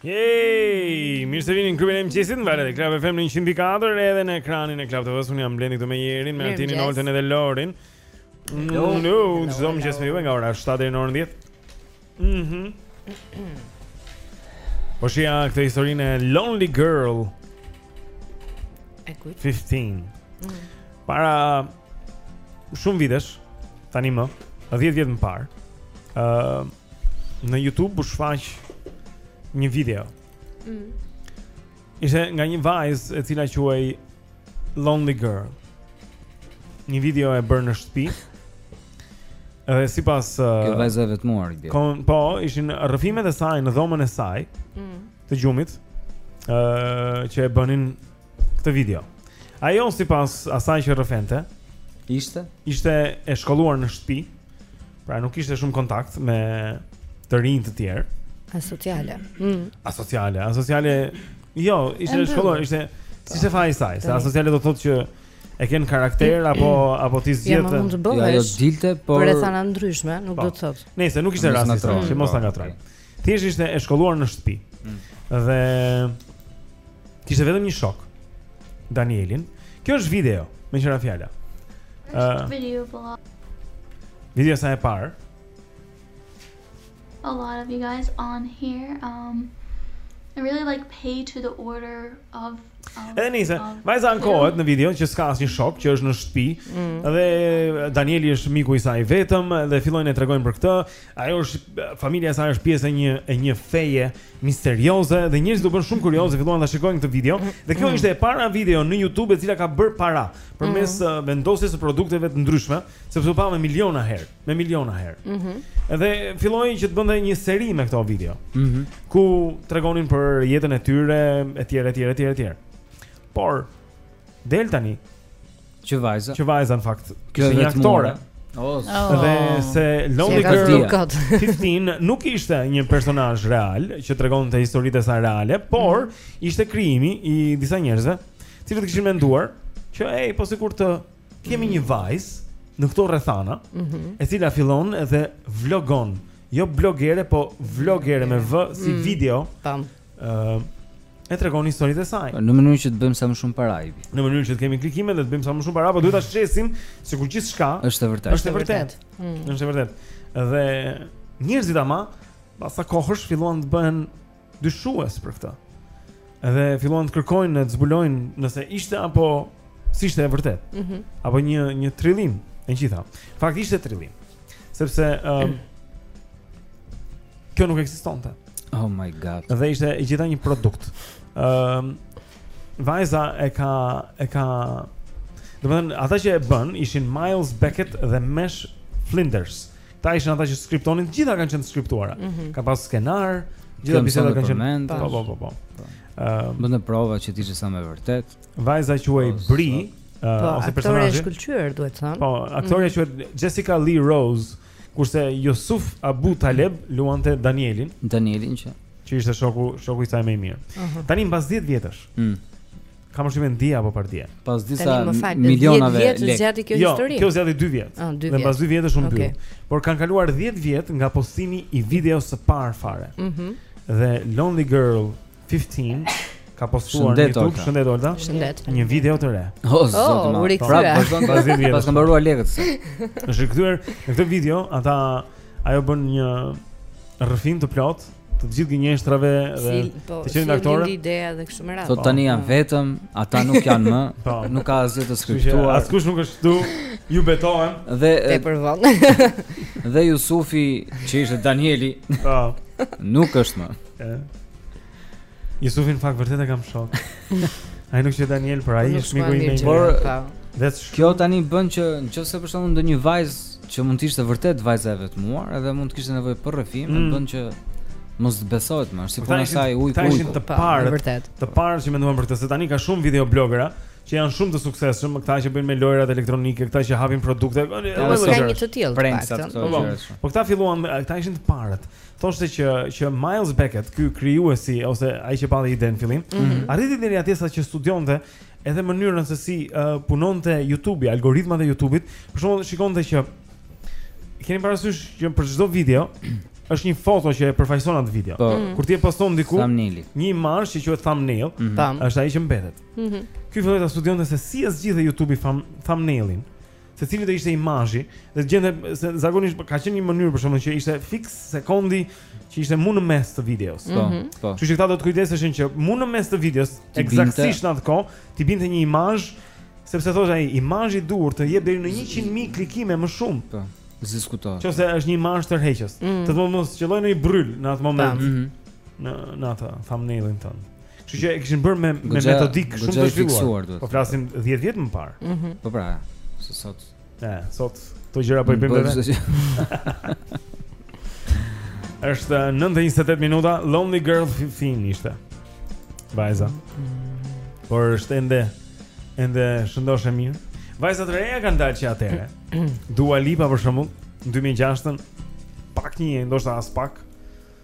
Yay! Mirë se vini në klubin e mëngjesit, në valët e Club FM në 104 edhe në ekranin e Club TV-s. Unë jam Blendi këtu me Jerin, me Altinin, Oltën edhe Lorin. No, no, çdo mëngjes me ju nga ora 7 deri në orën 10. Mhm. Po shihja këtë historinë e Lonely Girl. E kujt? 15. Mm. Para shumë vitesh, tani më, 10 vjet më parë, ë uh, në YouTube u shfaq një video. Mm. Ishte nga një vajzë e cila quhej Lonely Girl. Një video e bërë në shtëpi. Edhe sipas uh, kjo vajza e vetmuar i di. Kon po ishin rrëfimet e saj në dhomën e saj. Mm. Të gjumit. Ëh uh, që e bënin këtë video. Ajo sipas asaj që rrëfente ishte ishte e shkolluar në shtëpi. Pra nuk kishte shumë kontakt me të rinjtë të tjerë. Asociale. Mm. Asociale, asociale. Jo, ishte në shkollë, ishte s'ishte faji i saj, se asociale do të thotë që e ke në karakter apo apo ti zgjedh. Ja, mund të bëhesh. Ja, jo dilte, por për rrethana të ndryshme, nuk po. do të thotë. Nëse nuk ishte rasti, si mos ta ngatroj. Thjesht ishte e shkolluar në shtëpi. Mm. Dhe kishte vetëm një shok, Danielin. Kjo është video, meqë ra fjala. Është uh, video, po. Video e saj e parë. A lot of you guys on here. Um, I really like pay to the order of Edhe nise, vajza ankohet në video që s'ka asnjë shok që është në shtëpi mm. dhe Danieli është miku i saj i vetëm dhe fillojnë të tregojnë për këtë Ajo është familja e saj është pjesë e një e një feje misterioze dhe njerëzit u bënë shumë kuriozë dhe filluan ta shikojnë këtë video. Dhe kjo ishte e para video në YouTube e cila ka bërë para përmes mm -hmm. vendosjes së produkteve të ndryshme, sepse u pa me miliona herë, me miliona herë. Ëh. Mm -hmm. Dhe filloi që të bënte një seri me këto video. Ëh. Mm -hmm. Ku tregonin për jetën e tyre etj etj etj etj. Por Del tani. Që vajza. Që vajza në fakt. ishte një aktore. Oh, dhe se Lonely Girl 15 nuk ishte një personazh real që tregonte historitë e saj reale, por mm. ishte krijimi i disa njerëzve, të cilët kishin menduar që ej, po sikur të kemi mm. një vajzë në këto rrethana, mm -hmm. e cila fillon dhe vlogon, jo blogere, po vlogere me v si mm. video. Tam. ë e tregon historitë e saj. Në mënyrë që të bëjmë sa më shumë para. Në mënyrë që të kemi klikime dhe të bëjmë sa më shumë para, po duhet ta shesim sikur gjithçka është e vërtetë. Është e vërtetë. Mm. Është e vërtetë. Dhe njerëzit ama pas ca kohësh filluan të bëhen dyshues për këtë. Edhe filluan të kërkojnë, të zbulojnë nëse ishte apo S'ishte e vërtetë. Mm -hmm. Apo një një trillim, e gjitha. Fakt ishte trillim. Sepse um, kjo nuk ekzistonte. Oh my god. Dhe ishte e gjitha një produkt. Ëm um, vajza e ka e ka Do të thënë ata që e bënë ishin Miles Beckett dhe Mesh Flinders. Këta ishin ata që skriptonin, të gjitha kanë qenë të skriptuara. Mm -hmm. Ka pas skenar, të gjitha bisedat kanë qenë. Po, po, po, po. Ëm, uh, bënë prova që të ishte sa më e vërtetë. Vajza quhej oh, Bri, uh, ose personazhi. Po, shkëlqyer duhet thënë. Po, aktorja mm. quhet Jessica Lee Rose, kurse Yusuf Abu Taleb luante Danielin. Danielin që që ishte shoku, shoku i saj më i mirë. Uh mhm. -huh. Tani mbas 10 vjetësh. Mm. Ka më shumë ndija apo partia. Pas disa milionave lekë. Kjo zgjati kjo jo, histori. Jo, kjo zgjati 2 vjet. Ah, dhe pas 2 vjetësh u mbyll. Okay. Por kanë kaluar 10 vjet nga postimi i videos së parë fare. Mhm. Mm dhe Lonely Girl 15 ka postuar në YouTube, shëndet Olta. Shëndet. Një video të re. O zot, oh, u rikthyer. Pra, vazhdon pas 10 vjetësh. Pasi ka mbaruar lekët. Është rikthyer në këtë video, ata ajo bën një rrëfim të plotë të gjithë gënjeshtrave dhe si, po, që qenë aktorë. Si ideja dhe kështu me radhë. Sot tani janë vetëm, ata nuk janë më, po. nuk ka asgjë të skriptuar. Askush nuk është këtu. Ju betohem. Dhe tepër vonë. dhe Jusufi që ishte Danieli. Po. Nuk është më. Ë. Jusufin në fakt vërtet e kam shok. Ai nuk është Daniel, por ai është miku im. Por vetë kjo tani bën që nëse për shembull ndonjë vajzë që mund të ishte vërtet vajza e vetmuar, edhe mund të kishte nevojë për rrëfim, mm. bën që mos të besohet më, si puna e asaj ujku ujku. Ishin të parët, vërtet. Të parët që menduan për këtë, se tani ka shumë video blogera që janë shumë të suksesshëm, këta që bëjnë me lojrat elektronike, këta që hapin produkte, ka një të tillë. Po këta filluan, këta ishin të parët. thoshte që që Miles Beckett, ky krijuesi ose ai që pati idenë në fillim, mm -hmm. arriti deri atje sa që studionte edhe mënyrën se si uh, punonte YouTube-i, algoritmat e YouTube-it. Për shembull, shikonte që keni parasysh që për çdo video është një foto që e përfaqëson atë video. Po. Mm. Kur ti e poston diku, një imazh që quhet thumbnail, mm -hmm. është ai që mbetet. Mm -hmm. Ky filloi ta studionte se si e zgjidhte YouTube-i thumbnailin. se cili do ishte imazhi dhe gjente se zakonisht ka qenë një mënyrë për shkakun që ishte fiks sekondi që ishte mu në mes të videos. Po, mm -hmm. po. Kështu që këta do të kujdeseshin që mu në mes të videos, eksaktësisht në atë kohë, t'i binte një imazh sepse thosh ai imazhi i duhur të jep deri në 100.000 klikime më shumë. Po. Diskutohet. Qoftë se është një imazh tërheqës. Mm -hmm. Të thonë mos qëllojë një bryl në atë moment. Mm -hmm. Në në atë thumbnailin tonë. Kështu që e kishin bërë me me metodikë shumë të zhvilluar. Po flasim 10 vjet më parë. Mm -hmm. Po pra, se sot. Ne, sot to gjëra po i bëjmë vetë. Është 9:28 minuta, Lonely Girl Fifteen ishte. Vajza. Por është ende ende shëndoshë e mirë. Vajza të reja kanë dalë që atëre. Dua Lipa për shembull, në 2006-ën pak njihej, ndoshta as pak.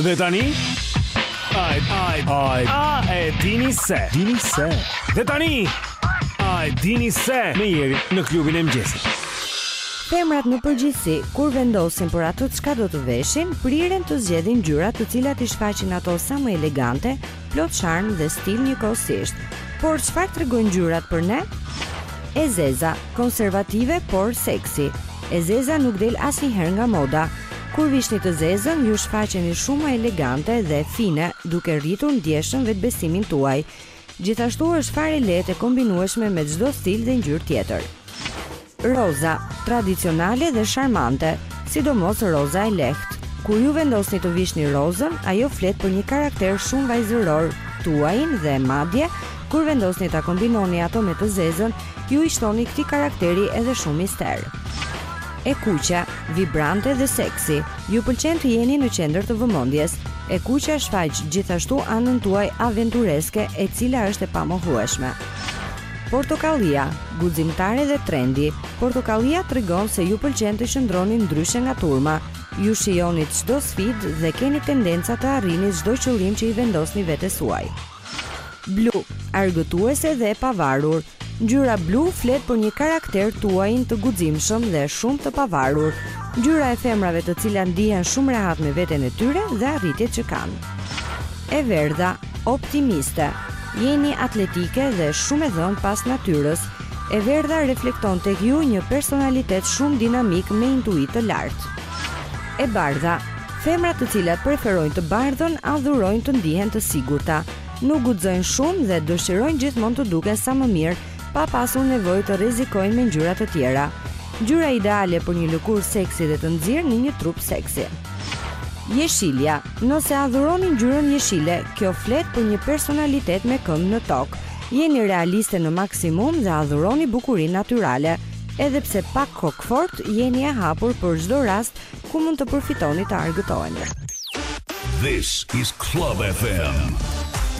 Dhe tani a e dini se dini se Dhe tani a e dini se me Jerin në klubin e mëngjesit Femrat në përgjithësi kur vendosin për atë çka do të veshin, priren të zgjedhin ngjyra të cilat i shfaqin ato sa më elegante, Plot sharm dhe stil njëkohësisht. Por çfarë tregojnë ngjyrat për ne? E zeza, konservative por seksi. E zeza nuk del asnjëherë nga moda. Kur vishni të zezën, ju shfaqeni shumë më elegante dhe fine, duke rritur ndjeshëm vetëbesimin tuaj. Gjithashtu është fare lehtë e kombinueshme me çdo stil dhe ngjyrë tjetër. Roza, tradicionale dhe sharmante, sidomos roza e lehtë. Kur ju vendosni të vishni rozën, ajo flet për një karakter shumë vajzëror tuajin dhe madje, kur vendosni ta kombinoni atë me të zezën, ju i shtoni këtij karakteri edhe shumë mister. E kuqja, vibrante dhe seksi, ju pëlqen të jeni në qendër të vëmendjes. E kuqja shfaq gjithashtu anën tuaj aventureske, e cila është e pamohueshme. Portokallia, guximtare dhe trendi, portokallia tregon se ju pëlqen të qëndroni ndryshe nga turma. Ju shijoni çdo sfidë dhe keni tendenca të arrini çdo qëllim që i vendosni vetes suaj. Blu, argëtuese dhe e pavarur, ngjyra blu flet për një karakter tuajin të guximshëm dhe shumë të pavarur, ngjyra e femrave të cilat ndihen shumë rehat me veten e tyre dhe arritjet që kanë. E verdha, Optimiste. Jeni atletike dhe shumë e dhënë pas natyrës. E verdha reflekton tek ju një personalitet shumë dinamik me intuitë të lartë. E bardha. Femrat të cilat preferojnë të bardhën adhurojnë të ndihen të sigurta. Nuk guxojnë shumë dhe dëshirojnë gjithmonë të duken sa më mirë, pa pasur nevojë të rrezikojnë me ngjyra të tjera. Ngjyra ideale për një lëkurë seksi dhe të nxirë në një trup seksi. Jeshilja, nëse adhuroni ngjyrën jeshile, kjo flet për një personalitet me këmbë në tokë. Jeni realiste në maksimum dhe adhuroni bukurinë natyrale. Edhe pse pak kokëfortë, jeni e hapur për çdo rast ku mund të përfitoni të argëtoheni. This is Club FM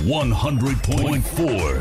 100.4.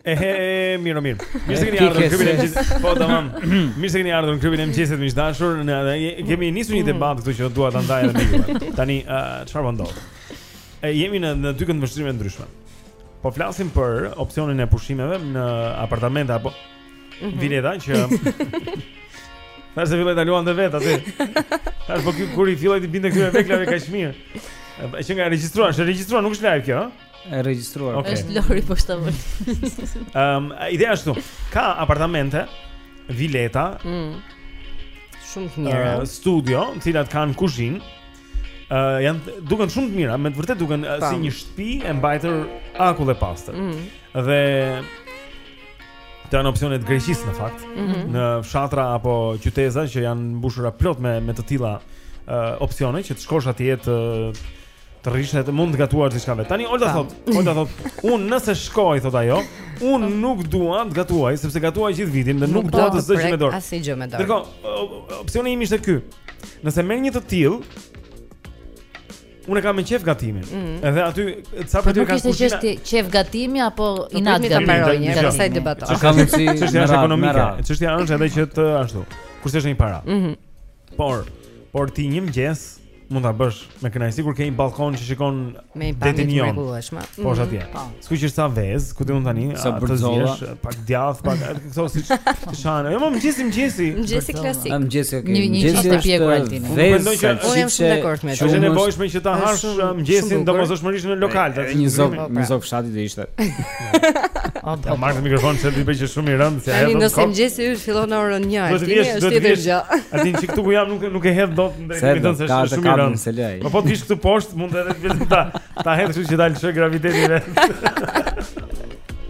Ehe, mirë, mirë. Mirë se keni ardhur në klubin e mëngjesit. Po tamam. Mirë se keni ardhur në klubin e mëngjesit miq dashur. Ne kemi nisur një mm. debat këtu që dua ta ndaj edhe me ju. Tani, çfarë po ndodh? Jemi në në dy këndvështrime të ndryshme. Po flasim për opsionin e pushimeve në apartamente apo mhm. vileta që Tash se filloi ta luan vetë aty. Tash po kur i filloi të binte këtyre veklave kaq mirë. E që nga regjistruan, është regjistruar, nuk është live kjo, ha? E regjistruar. Okay. Është Lori po shtoj. Ehm, um, ideja është kjo. Ka apartamente, vileta. Mm. Shumë të mira. Uh, studio, të cilat kanë kuzhinë. Ë uh, janë duken shumë të mira, me të vërtetë duken uh, si një shtëpi e mbajtur akull e pastër. Mm. Dhe Këto janë opcionet e Greqisë në fakt mm -hmm. Në fshatra apo qyteza që janë mbushura plot me, me të tila uh, opcione Që të shkosh atje të Të rrish dhe të mund të gatuash diçka vetë Tani, Olta thot, Olta thot Unë nëse shkoj, thot ajo Unë nuk dua të gatuaj Sepse gatuaj gjithë vitin Dhe nuk dua të zë gjë me dorë Asnjë gjë me dorë Dhe, opcioni im ishte ky Nëse merr një të tillë, Unë e kam me qef gatimin. Mm -hmm. Edhe aty sa për të ka kushtuar. Po nuk ishte qef gatimi apo inat gatimi, edhe sa i debaton. Çka kam si çështja është ekonomike. Çështja është edhe që të ashtu. Kursen një para. Mhm. Por, por ti një mëngjes mund ta bësh me kënaqësi kur ke një balkon që shikon detin Jon. Po është atje. Mhm, po. Skuq ca vezë, ku ti mund tani sa të zgjesh pak djath, pak këto si çan. Jo, më mëngjesi, mëngjesi. Mëngjesi klasik. Mëngjesi, okay. Një një qofte e pjekur Altin. Mendoj që unë jam shumë dakord me ty. S'është nevojshme që ta hash mëngjesin domosdoshmërisht në lokal, atë një zog, një zog fshati do ishte. Ja ta marrë mikrofon se ti e ke shumë të rëndë se ajo. Mëngjesi yt fillon në orën 1. Do të vish, do të vish. Atë që këtu ku jam nuk nuk e hedh dot në drejtim të se është shumë i rëndë. Po po të ish këtu poshtë mund edhe të vish ta ta hedh kështu që ta bëjë graviteti vet.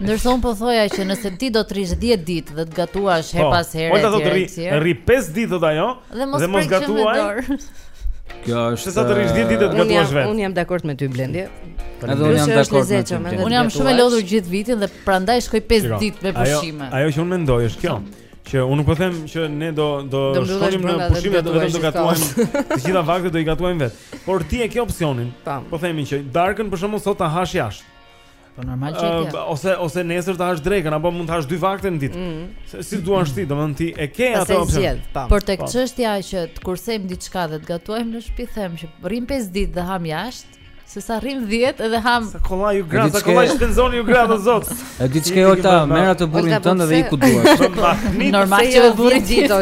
Ndërsa po thoja që nëse ti do të rrish 10 ditë dhe të gatuash herë pas here. Po do të rri 5 ditë thotë ajo dhe mos gatuaj. Kjo është. Sesa të rrish 10 ditë të gatuash vetë. Unë jam dakord me ty Blendi. Edhe unë jam dakord me ty. Unë jam shumë e lodhur gjithë vitin dhe prandaj shkoj 5 ditë me pushime. Ajo ajo që unë mendoj është kjo. Që unë nuk po them që ne do do shkonim në pushime do vetëm të gatuajmë. Të gjitha vaktet do i gatuajmë vetë. Por ti e ke opsionin. Po themi që darkën për shembull sot ta hash jashtë. Po normal që e ke. Ose ose nesër ta hash drekën apo mund ta hash dy vakte në ditë. Mm. Se si të duash ti, domethënë ti e ke atë opsion. Po. Por tek po. çështja që të kursejmë diçka dhe të gatojmë në shtëpi them që rrim 5 ditë dhe ham jashtë. Se sa rrim 10 edhe ham. Sa kollaj ju gratë, sa kollaj shpenzoni ju gratë o Zot. E di çka Olta, merr atë burrin tënd dhe ik ku të duash. Normal që burri ditë.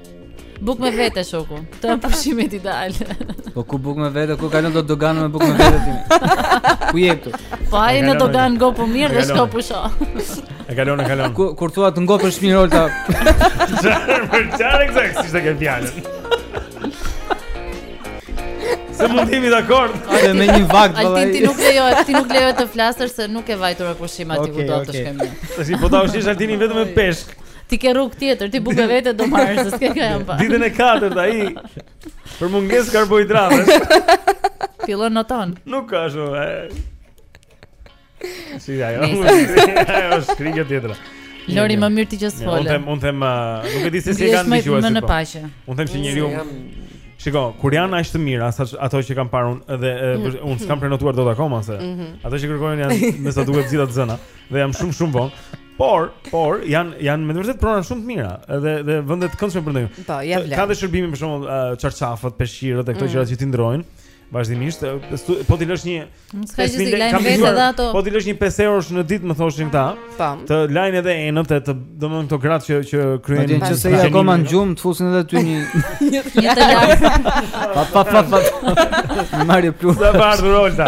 Bukë me vete shoku, janë pushimet ideale. Po ku bukë me vete, ku kalon dot doganë me bukë me vete ti. Ku je këtu? Po ai në doganë go po mirë dhe shko pusho. E kalon, e kalon. Ku kur thua të ngopësh mirë Olta. Për çfarë eksakt ishte kjo fjalë? Se mund të jemi dakord. Ate me një vakt vallai. Altin ti nuk lejo, ti nuk lejo të flasësh se nuk ke vajtur me pushime aty ku do të shkojmë. Tash po ta ushqesh Altinin vetëm me peshk. S'ke rrugë tjetër, ti bukë me vete do marrësh, se s'ke krem pa. Ditën e katërt ai për mungesë karbohidratësh. Fillon noton. Nuk ka ashtu. Si jo, jo. Ajo shkrinja tjetra. Lori më mirë ti që s'fole. Unë them, unë them, uh, nuk e di se si e kanë dëgjuar. Më në po. paqe. Unë them se njeriu Shiko, kur janë aq të mira, sa ato që kam parë unë dhe mm. unë s'kam prenotuar dot akoma se mhm. ato që kërkoj janë me sa duket gjitha të zëna dhe jam shumë shumë vonë. Por, por janë janë me të vërtetë prona shumë të mira, edhe dhe vende të këndshme për ndonjë. Po, ja vlen. Ka dhe shërbime për shembull uh, çarçafët, peshqirët e këto mm. gjëra që t'i ndërrojnë vazhdimisht. Po t'i lësh një 5000 lekë, lan vetë edhe ato. Po t'i lësh një 5 eurosh në ditë, më thoshin këta. Po. Të lajnë edhe enët e domethënë këto gratë që që kryejnë. Në qoftë se je akoma në gjumë, të fusin edhe ty një një të larë. Pa pa pa pa. Në marrë plus. Sa bardhë Olta.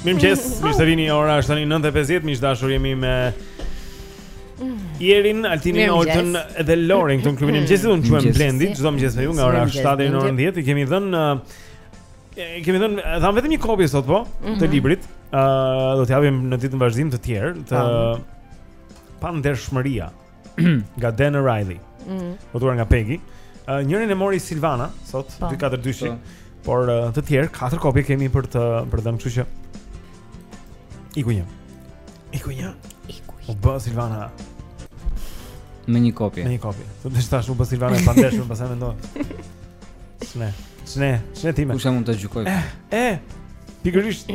Mirëmëngjes, mirë se vini. Ora është tani 9:50, miq të dashur, jemi me Jerin, Altinin, Oltën dhe Lorin këtu në klubin e mëngjesit. Unë quhem Blendi, çdo mëngjes me ju nga ora 7 deri në orën 10. I kemi dhënë uh, kemi dhënë uh, dham vetëm një kopje sot po mhm. të librit. Ëh, uh, do t'japim në ditët në vazhdim të tjerë te Pandershmëria. nga Dan Ariely. Mhm. Botuar nga Pegi. Uh, njërin e mori Silvana sot, 2-4 dyshi. Por uh, të tjerë, katër kopje kemi për të për të dhënë, kështu që iku një. Iku një. Iku. U bë Silvana me një kopje. Me një kopje. Do të thosha u bë Silvana e pandershme, pastaj mendova. S'e di. S'e, s'e di më. Kush mund të gjykojë? Eh, eh. Pikërisht.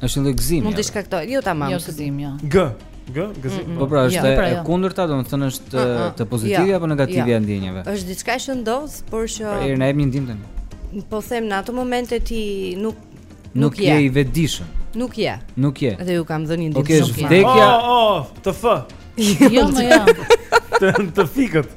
Është një lloj gëzimi. Mund të shkaktojë, jo tamam. Jo gëzim, jo. G. G, gëzim. Mm -mm. Po pra, është jo, pra, jo. e kundërta, domethënë është uh -uh. të pozitive jo. apo negative jo. e ndjenjave. Është diçka që ndodh, por që Po na jep një ndihmë tani. Po them në ato momente ti nuk nuk, nuk je i vetëdijshëm. Nuk je. Nuk je. Dhe ju kam dhënë një ndihmë shumë. Okej, vdekja. Oh, oh, të f. Jo, më jam. Të të fikët.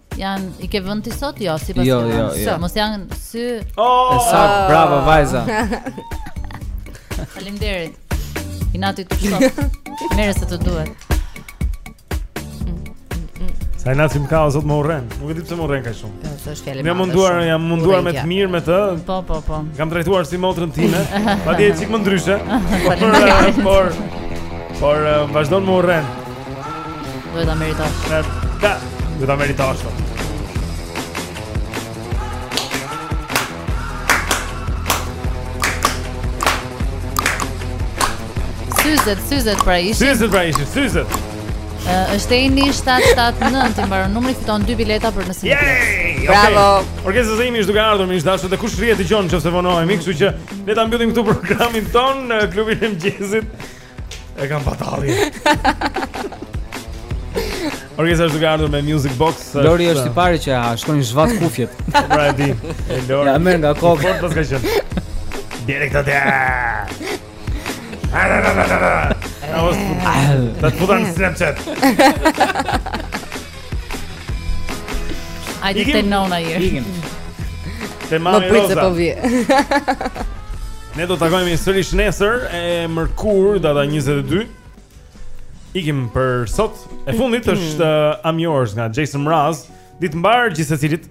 Jan i ke vënë ti sot? Jo, sipas jo, jo, jo. Mos janë sy. Oh! Sa bravo vajza. Faleminderit. Inati të shoh. Merre se të duhet. Sa inat më ka o Zot më urren. Nuk e di pse më urren kaq shumë. Po, është është fjalë. Jam munduar, jam munduar me të mirë me të. Po, po, po. Kam trajtuar si motrën time. Patjetër s'ik më ndryshe. Por por por vazhdon më urren. Duhet ta meritosh. Po, duhet ta meritosh. Syzet, syzet pra ishi. Syzet pra ishi, syzet. Është e një 779 të mbarë numri fiton 2 bileta për në sinë okay. Bravo Orkestimi është duke ardhur mi është dashtë dhe kush rri e dëgjon qoftë se vonohemi Kështu që ne ta mbyllim këtu programin tonë në klubin e mëngjesit E kam patalli. Orkesa është duke ardhur me Music Box. Lori është i pari që shkon i zhvat kufjet. Pra e di. E Lori. Ja merr nga koka. Fort paska qenë. Direkt atë. Ta të putan Snapchat. Hajde te nona njëherë Ikim Te mami Më prit se po vij Ne do të takohemi sërish nesër E mërkurë data 22 Ikim për sot E fundit është uh, I'm Yours nga Jason Mraz Ditë të mbarë gjithsecilit